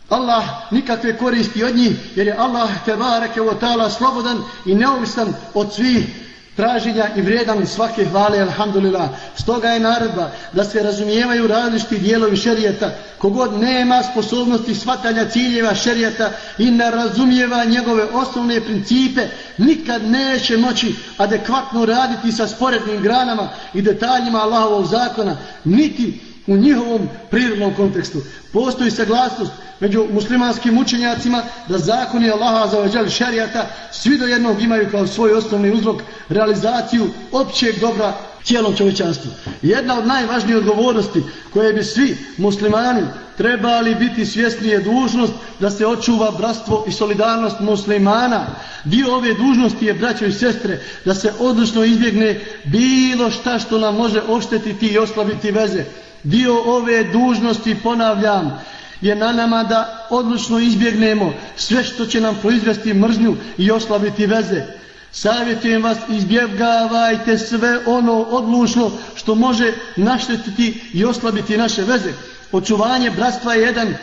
Speaker 4: Allah nikakve koristi od njih, jer je Allah tebareke o ta'ala slobodan i neovisan od svih traženja i vrijedan svake hvale, alhamdulillah. Stoga je naredba da se razumijevaju različiti dijelovi šerijeta, kogod nema sposobnosti shvatanja ciljeva šerijeta i ne razumijeva njegove osnovne principe, nikad neće moći adekvatno raditi sa sporednim granama i detaljima Allahovog zakona, niti u njihovom prirodnom kontekstu. Postoji saglasnost među muslimanskim učenjacima da zakoni Allaha za ođel šarijata svi do jednog imaju kao svoj osnovni uzrok realizaciju općeg dobra cijelom čovječanstvu. Jedna od najvažnijih odgovornosti koje bi svi muslimani trebali biti svjesni je dužnost da se očuva bratstvo i solidarnost muslimana. Dio ove dužnosti je, braćo i sestre, da se odlučno izbjegne bilo šta što nam može oštetiti i oslabiti veze. Dio ove dužnosti, ponavljam, je na nama da odlučno izbjegnemo sve što će nam proizvesti mržnju i oslabiti veze. Savjetujem vas, izbjegavajte sve ono odlučno što može naštetiti i oslabiti naše veze. Očuvanje bratstva je jedan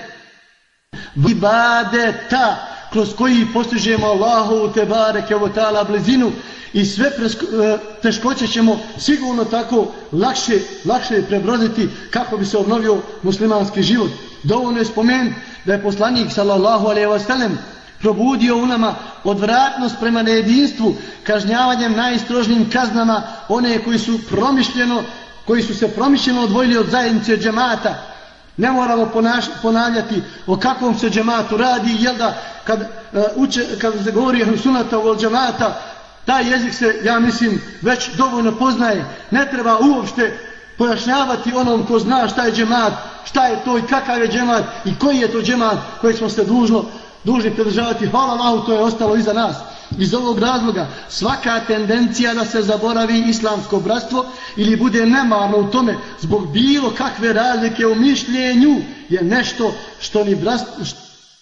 Speaker 4: ibadeta kroz koji postižemo Allahovu te bareke o ta'ala blizinu i sve e, teškoće ćemo sigurno tako lakše, lakše prebroditi kako bi se obnovio muslimanski život. Dovoljno je spomen da je poslanik sallallahu alaihi wa sallam probudio u nama odvratnost prema nejedinstvu kažnjavanjem najistrožnijim kaznama one koji su promišljeno koji su se promišljeno odvojili od zajednice džemata ne moramo ponaš, ponavljati o kakvom se džematu radi jel da kad, uh, uče, kad se govori o sunata o džemata taj jezik se ja mislim već dovoljno poznaje. Ne treba uopšte pojašnjavati onom ko zna šta je džemat šta je to i kakav je džemat i koji je to džemat koji smo se dužno, dužni pridržavati. Hvala Allahu, to je ostalo iza nas. Iz ovog razloga svaka tendencija da se zaboravi islamsko bratstvo ili bude nemarno u tome zbog bilo kakve razlike u mišljenju je nešto što ni, brast,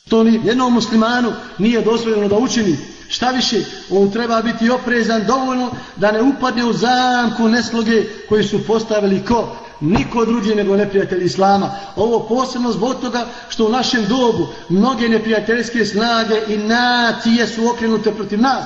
Speaker 4: što ni jednom muslimanu nije dozvoljeno da učini. Šta više, on treba biti oprezan dovoljno da ne upadne u zamku nesloge koji su postavili ko? niko drugi nego neprijatelji Islama. Ovo posebno zbog toga što u našem dobu mnoge neprijateljske snage i nacije su okrenute protiv nas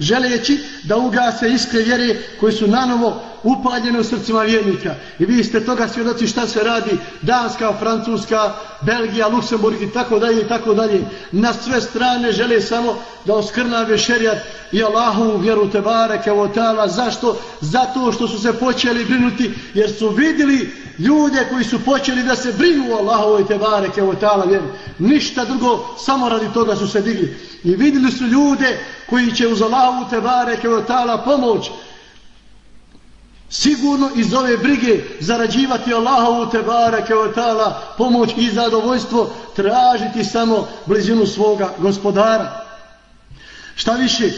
Speaker 4: želeći da ugase iskre vjere koji su nanovo upaljene u srcima vjernika. I vi ste toga svjedoci šta se radi Danska, Francuska, Belgija, Luksemburg i tako dalje i tako dalje. Na sve strane žele samo da oskrnave šerijat i Allahu vjeru te bareke o tala. Zašto? Zato što su se počeli brinuti jer su vidjeli ljude koji su počeli da se brinu o Allahu te bareke o tala vjeru. Ništa drugo, samo radi toga su se digli. I vidjeli su ljude koji će uz Allahu te bareke o tala pomoć sigurno iz ove brige zarađivati Allahovu te keotala pomoć i zadovoljstvo tražiti samo blizinu svoga gospodara. Šta više,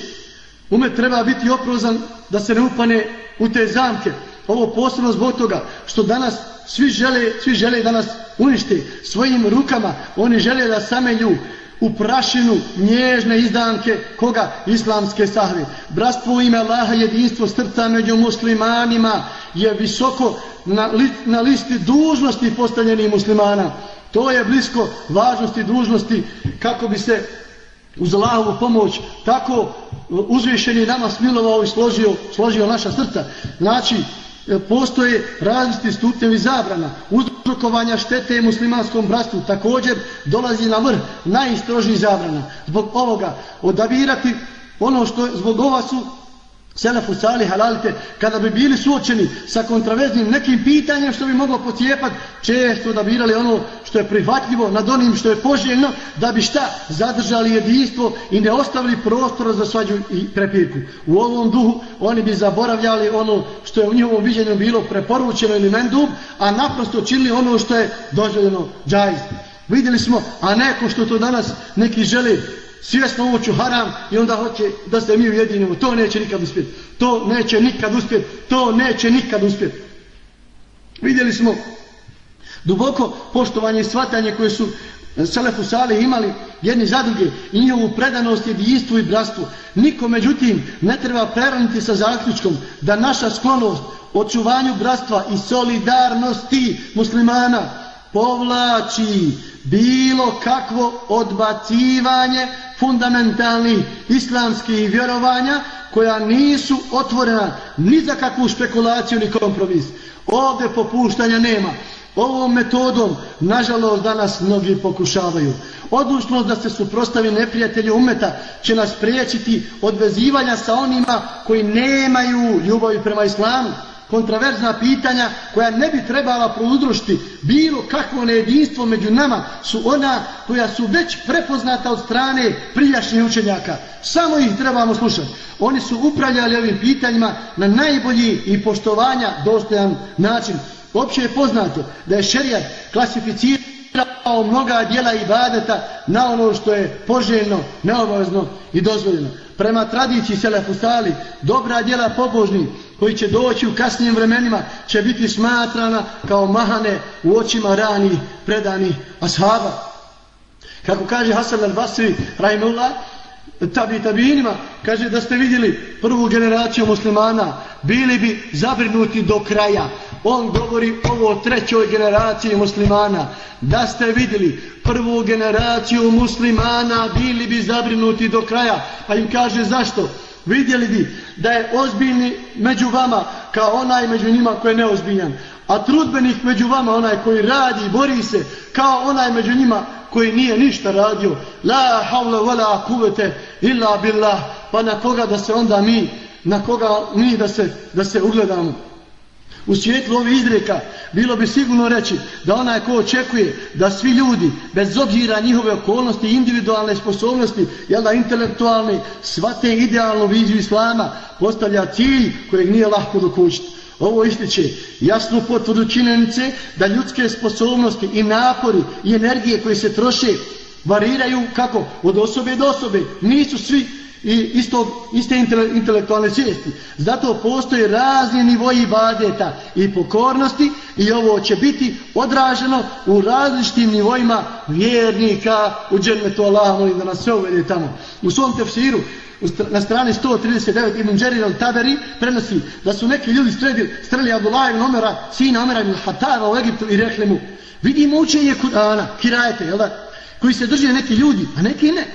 Speaker 4: umet treba biti oprozan da se ne upane u te zamke. Ovo posebno zbog toga što danas svi žele, svi žele da nas unište svojim rukama. Oni žele da samelju u prašinu nježne izdanke koga islamske sahve. Bratstvo u ime Allaha jedinstvo srca među muslimanima je visoko na, li, na listi dužnosti postavljenih muslimana. To je blisko važnosti dužnosti kako bi se uz Allahovu pomoć tako uzvišeni nama smilovao i složio, složio naša srca. Znači, E, postoje različiti stupnjevi zabrana, uzrokovanja štete muslimanskom bratstvu, također dolazi na vrh najistrožiji zabrana. Zbog ovoga odabirati ono što zbog ova su Selefu Salih halalite, kada bi bili suočeni sa kontraveznim nekim pitanjem što bi moglo pocijepat, često da birali ono što je prihvatljivo nad onim što je poželjno, da bi šta zadržali jedinstvo i ne ostavili prostora za svađu i prepirku. U ovom duhu oni bi zaboravljali ono što je u njihovom viđenju bilo preporučeno ili mendub, a naprosto činili ono što je dozvoljeno džajz. Vidjeli smo, a neko što to danas neki želi svjesno uvuću haram i onda hoće da se mi ujedinimo. To neće nikad uspjeti. To neće nikad uspjeti. To neće nikad uspjeti. Vidjeli smo duboko poštovanje i shvatanje koje su Selefu Sale imali jedni za druge i njihovu predanost jedinstvu i bratstvu. Niko međutim ne treba preraniti sa zaključkom da naša sklonost očuvanju bratstva i solidarnosti muslimana povlači bilo kakvo odbacivanje fundamentalnih islamskih vjerovanja koja nisu otvorena ni za kakvu špekulaciju ni kompromis. Ovdje popuštanja nema. Ovom metodom, nažalost, danas mnogi pokušavaju. Odlučnost da se suprostavi neprijatelju umeta će nas priječiti odvezivanja sa onima koji nemaju ljubavi prema islamu kontraverzna pitanja koja ne bi trebala prouzrošiti bilo kakvo nejedinstvo među nama su ona koja su već prepoznata od strane prijašnjih učenjaka. Samo ih trebamo slušati. Oni su upravljali ovim pitanjima na najbolji i poštovanja dostojan način. Opće je poznato da je šerijat klasificirao mnoga dijela ibadeta na ono što je poželjno, neobavezno i dozvoljeno. Prema tradiciji Selefu Sali, dobra dijela pobožnih koji će doći u kasnijim vremenima će biti smatrana kao mahane u očima rani predani ashaba. Kako kaže Hasan al-Basri, Rahimullah, tabi tabinima, kaže da ste vidjeli prvu generaciju muslimana, bili bi zabrinuti do kraja. On govori ovo trećoj generaciji muslimana. Da ste vidjeli prvu generaciju muslimana, bili bi zabrinuti do kraja. Pa im kaže zašto? vidjeli bi da je ozbiljni među vama kao onaj među njima koji je neozbiljan. A trudbenih među vama, onaj koji radi i bori se, kao onaj među njima koji nije ništa radio. La havla wala kuvete illa billah. Pa na koga da se onda mi, na koga mi da se, da se ugledamo. U svijetlu ovih izreka bilo bi sigurno reći da onaj ko očekuje da svi ljudi, bez obzira njihove okolnosti i individualne sposobnosti, jel da intelektualni, svate idealnu viziju islama, postavlja cilj kojeg nije lahko dokućiti. Ovo ističe jasnu potvrdu činjenice da ljudske sposobnosti i napori i energije koje se troše variraju kako? Od osobe do osobe. Nisu svi i istog, iste intelektualne svijesti. Zato postoje razni nivoji badeta i pokornosti i ovo će biti odraženo u različitim nivoima vjernika u džennetu Allah, molim da nas sve uvede tamo. U svom tefsiru, na strani 139 Ibn Đerir al-Taberi prenosi da su neki ljudi streli, streli Abdullah ibn Omera, sina Omera ibn Hatava u Egiptu i rekli mu, vidimo učenje Kur'ana, kirajete, jel da, koji se drže neki ljudi, a neki ne.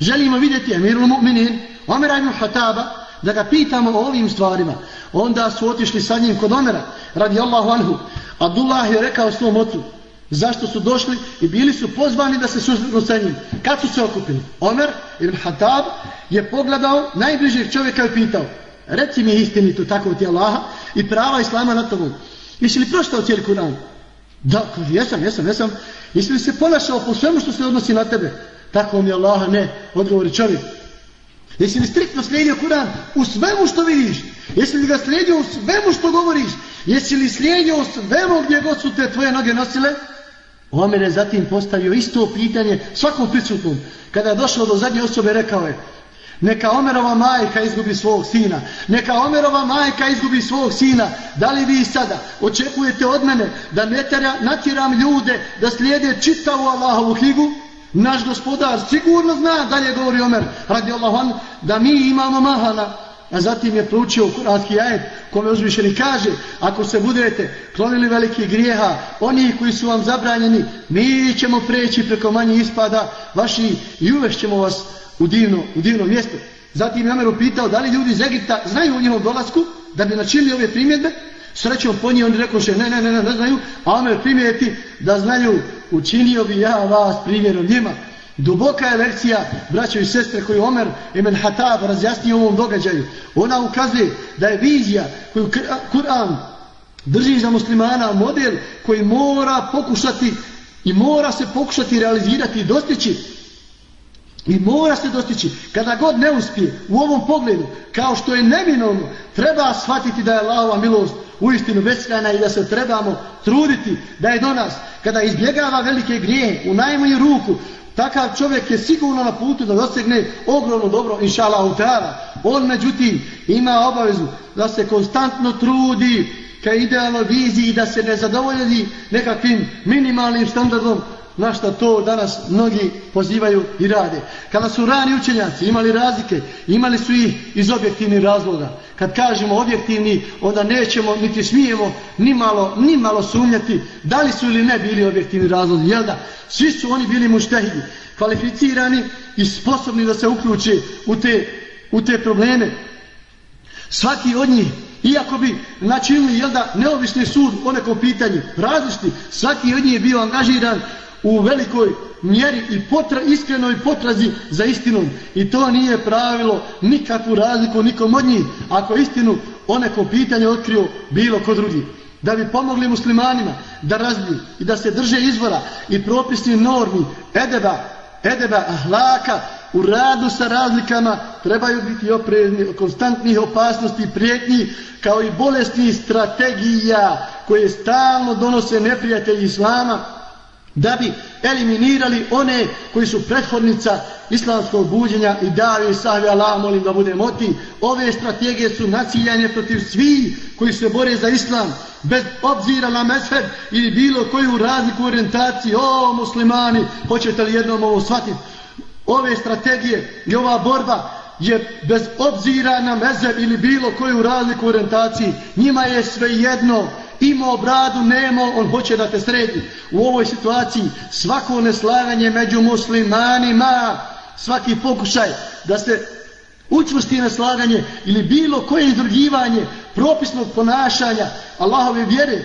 Speaker 4: Želimo vidjeti Emirul Mu'minin, Omera ibn Hataba, da ga pitamo o ovim stvarima. Onda su otišli sa njim kod Omera, radi Allahu anhu. Abdullah je rekao svom ocu, zašto su došli i bili su pozvani da se susretnu sa njim. Kad su se okupili? Omer ibn Hatab je pogledao najbližih čovjeka i pitao, reci mi istinitu tako ti Allaha i prava Islama na tobom. Jesi li proštao cijeli Kur'an? Da, kaže, jesam, jesam, jesam. Jesi li se ponašao po svemu što se odnosi na tebe? Tako mi Allah ne, odgovori čovjek. Jesi li striktno slijedio Kur'an u svemu što vidiš? Jesi li ga slijedio u svemu što govoriš? Jesi li slijedio u svemu gdje god su te tvoje noge nosile? Omer je zatim postavio isto pitanje svakom prisutnom. Kada je došao do zadnje osobe, rekao je Neka Omerova majka izgubi svog sina. Neka Omerova majka izgubi svog sina. Da li vi sada očekujete od mene da ne natjeram ljude da slijede čitavu Allahovu knjigu? Naš gospodar sigurno zna, dalje govori Omer, radi Allahom, da mi imamo mahana. A zatim je proučio kuranski ajet kome uzvišeni kaže, ako se budete klonili velikih grijeha, oni koji su vam zabranjeni, mi ćemo preći preko manjih ispada vaši i uvešćemo vas u divno, u divno mjesto. Zatim je Omer upitao da li ljudi iz Egipta znaju o njihom dolasku da bi načinili ove primjedbe. Srećom po njih oni rekoše ne, ne, ne, ne, ne znaju, a ono Omer primijeti da znaju učinio bi ja vas primjerom njima. Duboka je lekcija, braćo i sestre, koju Omer Ibn Hatab razjasnio u ovom događaju. Ona ukazuje da je vizija koju Kur'an drži za muslimana model koji mora pokušati i mora se pokušati realizirati i dostići I mora se dostići, kada god ne uspije u ovom pogledu, kao što je neminovno, treba shvatiti da je Allahova milost u istinu beskrajna i da se trebamo truditi da je do nas, kada izbjegava velike grije u najmanju ruku, takav čovjek je sigurno na putu da dosegne ogromno dobro, inša Allah, On, međutim, ima obavezu da se konstantno trudi ka idealnoj viziji da se ne zadovoljeni nekakvim minimalnim standardom na što to danas mnogi pozivaju i rade. Kada su rani učenjaci imali razlike, imali su ih iz objektivnih razloga. Kad kažemo objektivni, onda nećemo, niti smijemo, ni malo, ni malo sumnjati da li su ili ne bili objektivni razlozi. Jel da? Svi su oni bili muštehidi, kvalificirani i sposobni da se uključe u te, u te probleme. Svaki od njih Iako bi načinili, jel da, neovisni sud o nekom pitanju, različiti, svaki od njih je bio angažiran u velikoj mjeri i potra, iskrenoj potrazi za istinom. I to nije pravilo nikakvu razliku nikom od njih, ako istinu o nekom pitanje otkrio bilo ko drugi. Da bi pomogli muslimanima da razbiju i da se drže izvora i propisni normi edeba, edeba ahlaka u radu sa razlikama trebaju biti oprezni od konstantnih opasnosti i prijetnji kao i bolestnih strategija koje stalno donose neprijatelji islama da bi eliminirali one koji su prethodnica islamskog buđenja i dali sahve Allah, molim da bude moti. Ove strategije su naciljanje protiv svih koji se bore za islam, bez obzira na meshed ili bilo koju razliku orientaciji. O, muslimani, hoćete li jednom ovo shvatiti? Ove strategije i ova borba je bez obzira na mezeb ili bilo koju razliku orientaciji. Njima je sve jedno imao bradu, nemao, on hoće da te sredi. U ovoj situaciji svako neslaganje među muslimanima, svaki pokušaj da se učvrsti neslaganje ili bilo koje izrugivanje propisnog ponašanja Allahove vjere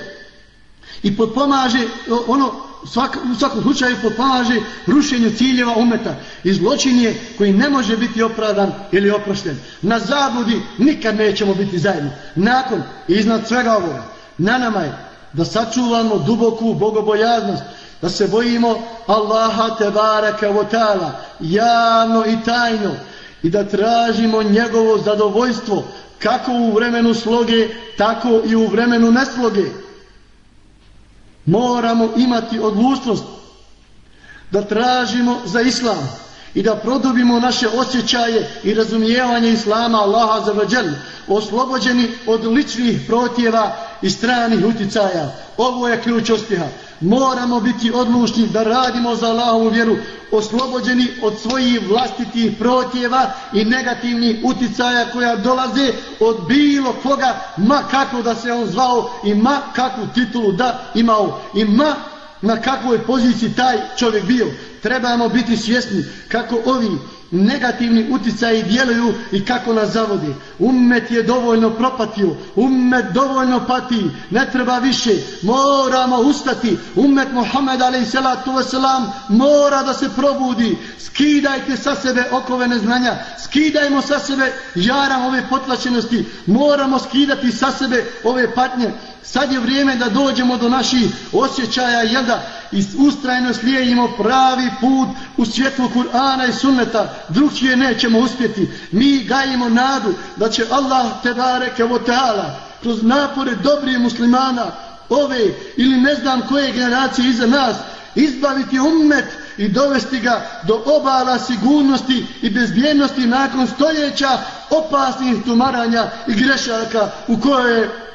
Speaker 4: i potpomaže ono svak, u svakom slučaju potpomaže rušenju ciljeva umeta i zločin je koji ne može biti opravdan ili oprošten. Na zabudi nikad nećemo biti zajedno. Nakon i iznad svega ovoga Na nama je da sačuvamo duboku bogobojaznost, da se bojimo Allaha te baraka wa javno i tajno i da tražimo njegovo zadovoljstvo kako u vremenu sloge, tako i u vremenu nesloge. Moramo imati odlučnost da tražimo za islam i da produbimo naše osjećaje i razumijevanje islama Allaha za vađel, oslobođeni od ličnih protjeva i stranih uticaja. Ovo je ključ uspjeha. Moramo biti odlučni da radimo za Allahovu vjeru, oslobođeni od svojih vlastitih protjeva i negativnih uticaja koja dolaze od bilo koga, ma kako da se on zvao i ma kakvu titulu da imao i ma na kakvoj poziciji taj čovjek bio. Trebamo biti svjesni kako ovi negativni uticaji djeluju i kako nas zavodi. Ummet je dovoljno propatio, ummet dovoljno pati, ne treba više, moramo ustati. Ummet Muhammed a.s. mora da se probudi. Skidajte sa sebe okove neznanja, skidajmo sa sebe jaram ove potlačenosti, moramo skidati sa sebe ove patnje. Sad je vrijeme da dođemo do naših osjećaja, jeda i ustrajno slijedimo pravi put u svjetlu Kur'ana i sunneta, drugčije nećemo uspjeti. Mi gajimo nadu da će Allah te bareke vo ta'ala kroz napore dobrih muslimana ove ili ne znam koje generacije iza nas izbaviti ummet i dovesti ga do obala sigurnosti i bezbjednosti nakon stoljeća opasnih tumaranja i grešaka u koje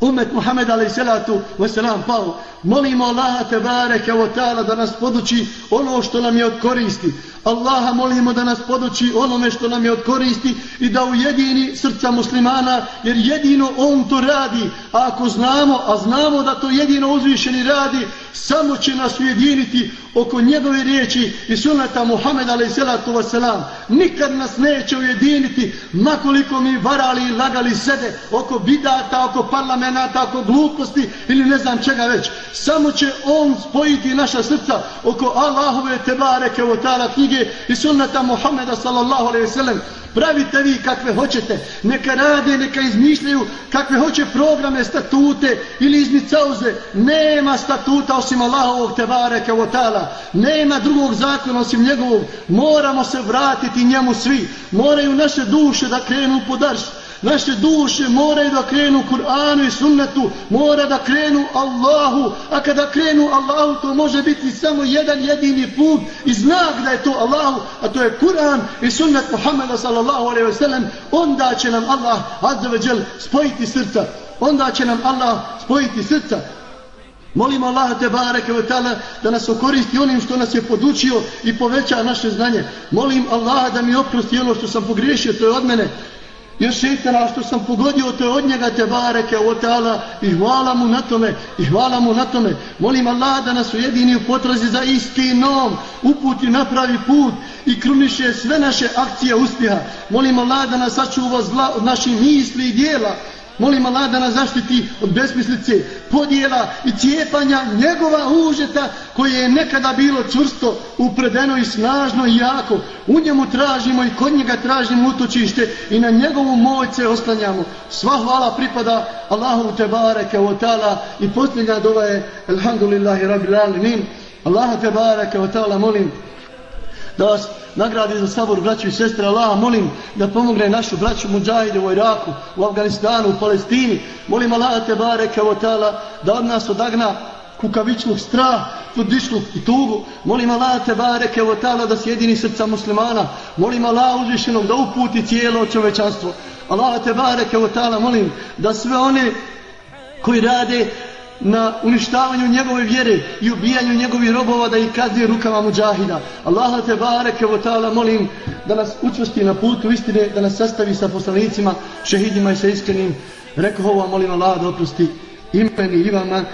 Speaker 4: umet Muhammed alaih salatu wasalam pao. Molimo Allaha te bareke o ta'ala da nas poduči ono što nam je od koristi. Allaha molimo da nas poduči onome što nam je od koristi i da ujedini srca muslimana jer jedino on to radi. A ako znamo, a znamo da to jedino uzvišeni radi, samo će nas ujediniti oko njegove riječi i sunata Muhammed alaih salatu wasalam. Nikad nas neće ujediniti makoliko mi varali i lagali sede oko bidata, oko parlamenta, oko gluposti ili ne znam čega već. Samo će on spojiti naša srca oko Allahove tebareke o ta'ala knjige i sunnata Muhammeda sallallahu alaihi sallam. Pravite vi kakve hoćete, neka rade, neka izmišljaju kakve hoće programe, statute ili izmicauze. Nema statuta osim Allahovog tebareke o ta'ala. Nema drugog zakona osim njegovog. Moramo se vratiti njemu svi. Moraju naše duše da krenu podarš. Naše duše moraju da krenu Kur'anu i sunnetu, mora da krenu Allahu, a kada krenu Allahu to može biti samo jedan jedini put i znak da je to Allahu, a to je Kur'an i sunnet Muhammeda sallallahu alaihi wa sallam, onda će nam Allah azza wa jel spojiti srca, onda će nam Allah spojiti srca. Molimo Allaha te bareke ve taala da nas okoristi onim što nas je podučio i poveća naše znanje. Molim Allaha da mi oprosti ono što sam pogriješio, to je od mene. Jer šeitana što sam pogodio to od njega te bareke o teala i hvala mu na tome i hvala mu na tome. Molim Allah da nas ujedini u potrazi za istinom, uputi napravi put i kruniše sve naše akcije uspjeha. Molim Allah da nas sačuva zla od naših misli i dijela. Molim Allah da nas zaštiti od besmislice, podijela i cijepanja njegova užeta koje je nekada bilo čvrsto, upredeno i snažno i jako. U njemu tražimo i kod njega tražimo utočište i na njegovu moć se oslanjamo. Sva hvala pripada Allahu te bareke o tala i posljednja dova je Alhamdulillahi rabbil alamin. Allahu te bareke o ta'ala molim da vas nagradi za sabor braću i sestre Allaha, molim da pomogne našu braću muđahide u Iraku, u Afganistanu, u Palestini. Molim Allaha te bareke o da od nas odagna kukavičluk strah, tudišluk i tugu. Molim Allah te bareke o ta'ala da sjedini srca muslimana. Molim Allah uzvišenog da uputi cijelo čovečanstvo. Allah te bareke o molim da sve one koji rade na uništavanju njegove vjere i ubijanju njegovih robova da ih kazni rukama muđahida. Allah te bareke ve ta'ala molim da nas učvrsti na putu istine, da nas sastavi sa poslanicima, šehidima i sa iskrenim. rekohova, ovo, molim Allah da oprosti imeni i vama.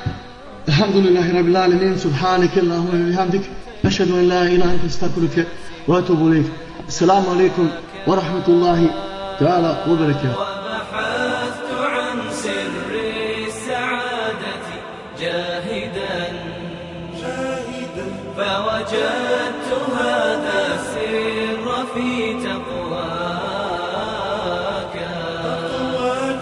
Speaker 4: Alhamdulillahi rabbil alamin subhanaka allahumma wa bihamdik ashhadu an la ilaha illa astaghfiruka wa atubu ilayk. Assalamu alaykum wa rahmatullahi ta'ala wa barakatuh.
Speaker 1: فوجدت هذا السر في تقواك.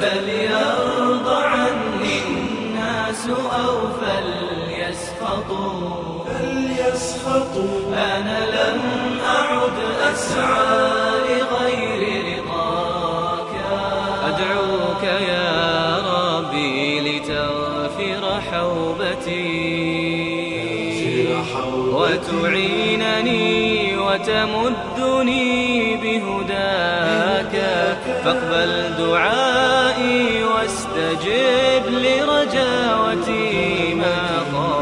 Speaker 1: فليرضى عني الناس أو فليسخطوا. فليسخطوا. أنا لم أعد أسعى وتمدني بهداك فاقبل دعائي واستجب لرجاوتي ما طاب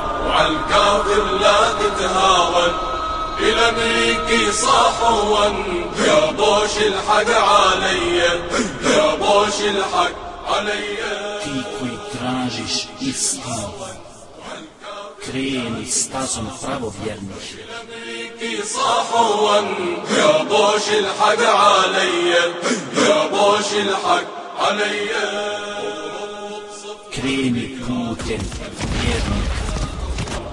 Speaker 5: الكافر لا تتهاون. الامريكي صاحوا يا بوش الحق علي. يا بوش الحق علي.
Speaker 2: Ti koji tražiš istinu kreni stazom pravovjernih
Speaker 5: صاحوا يا بوش الحق علي. يا بوش الحق علي.
Speaker 2: Kreni putem vjernika.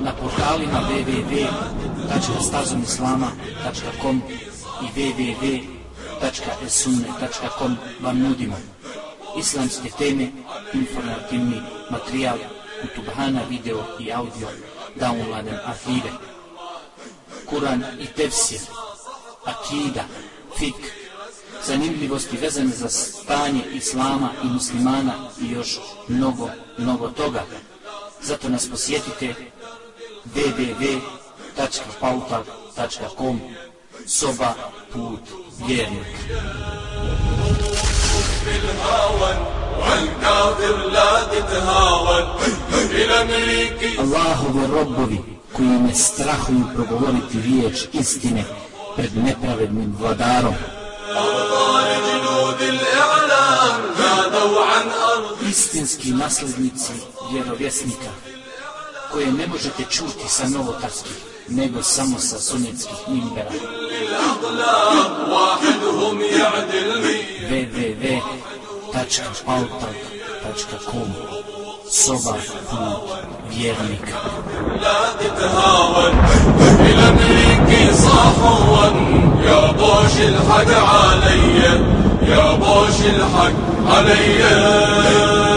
Speaker 2: Na portalima www.stazomislama.com i www.esunne.com vam nudimo islamske teme, informativni materijal, kutubhana video i audio, downloaden arhive, Kur'an i tefsir, akida, fik, zanimljivosti vezane za stanje islama i muslimana i još mnogo, mnogo toga. Zato nas posjetite www.pauta.com Soba put vjernik. Allahove robovi koji ne strahuju progovoriti riječ istine pred nepravednim vladarom istinski naslednici vjerovjesnika koje ne možete čuti sa novotarskih, nego samo sa sunnetskih mimbera. www.paltalk.com Soba put vjernika
Speaker 5: La tithawan Ila mliki sahuan Ya boši l'hak alaya Ya boši l'hak alaya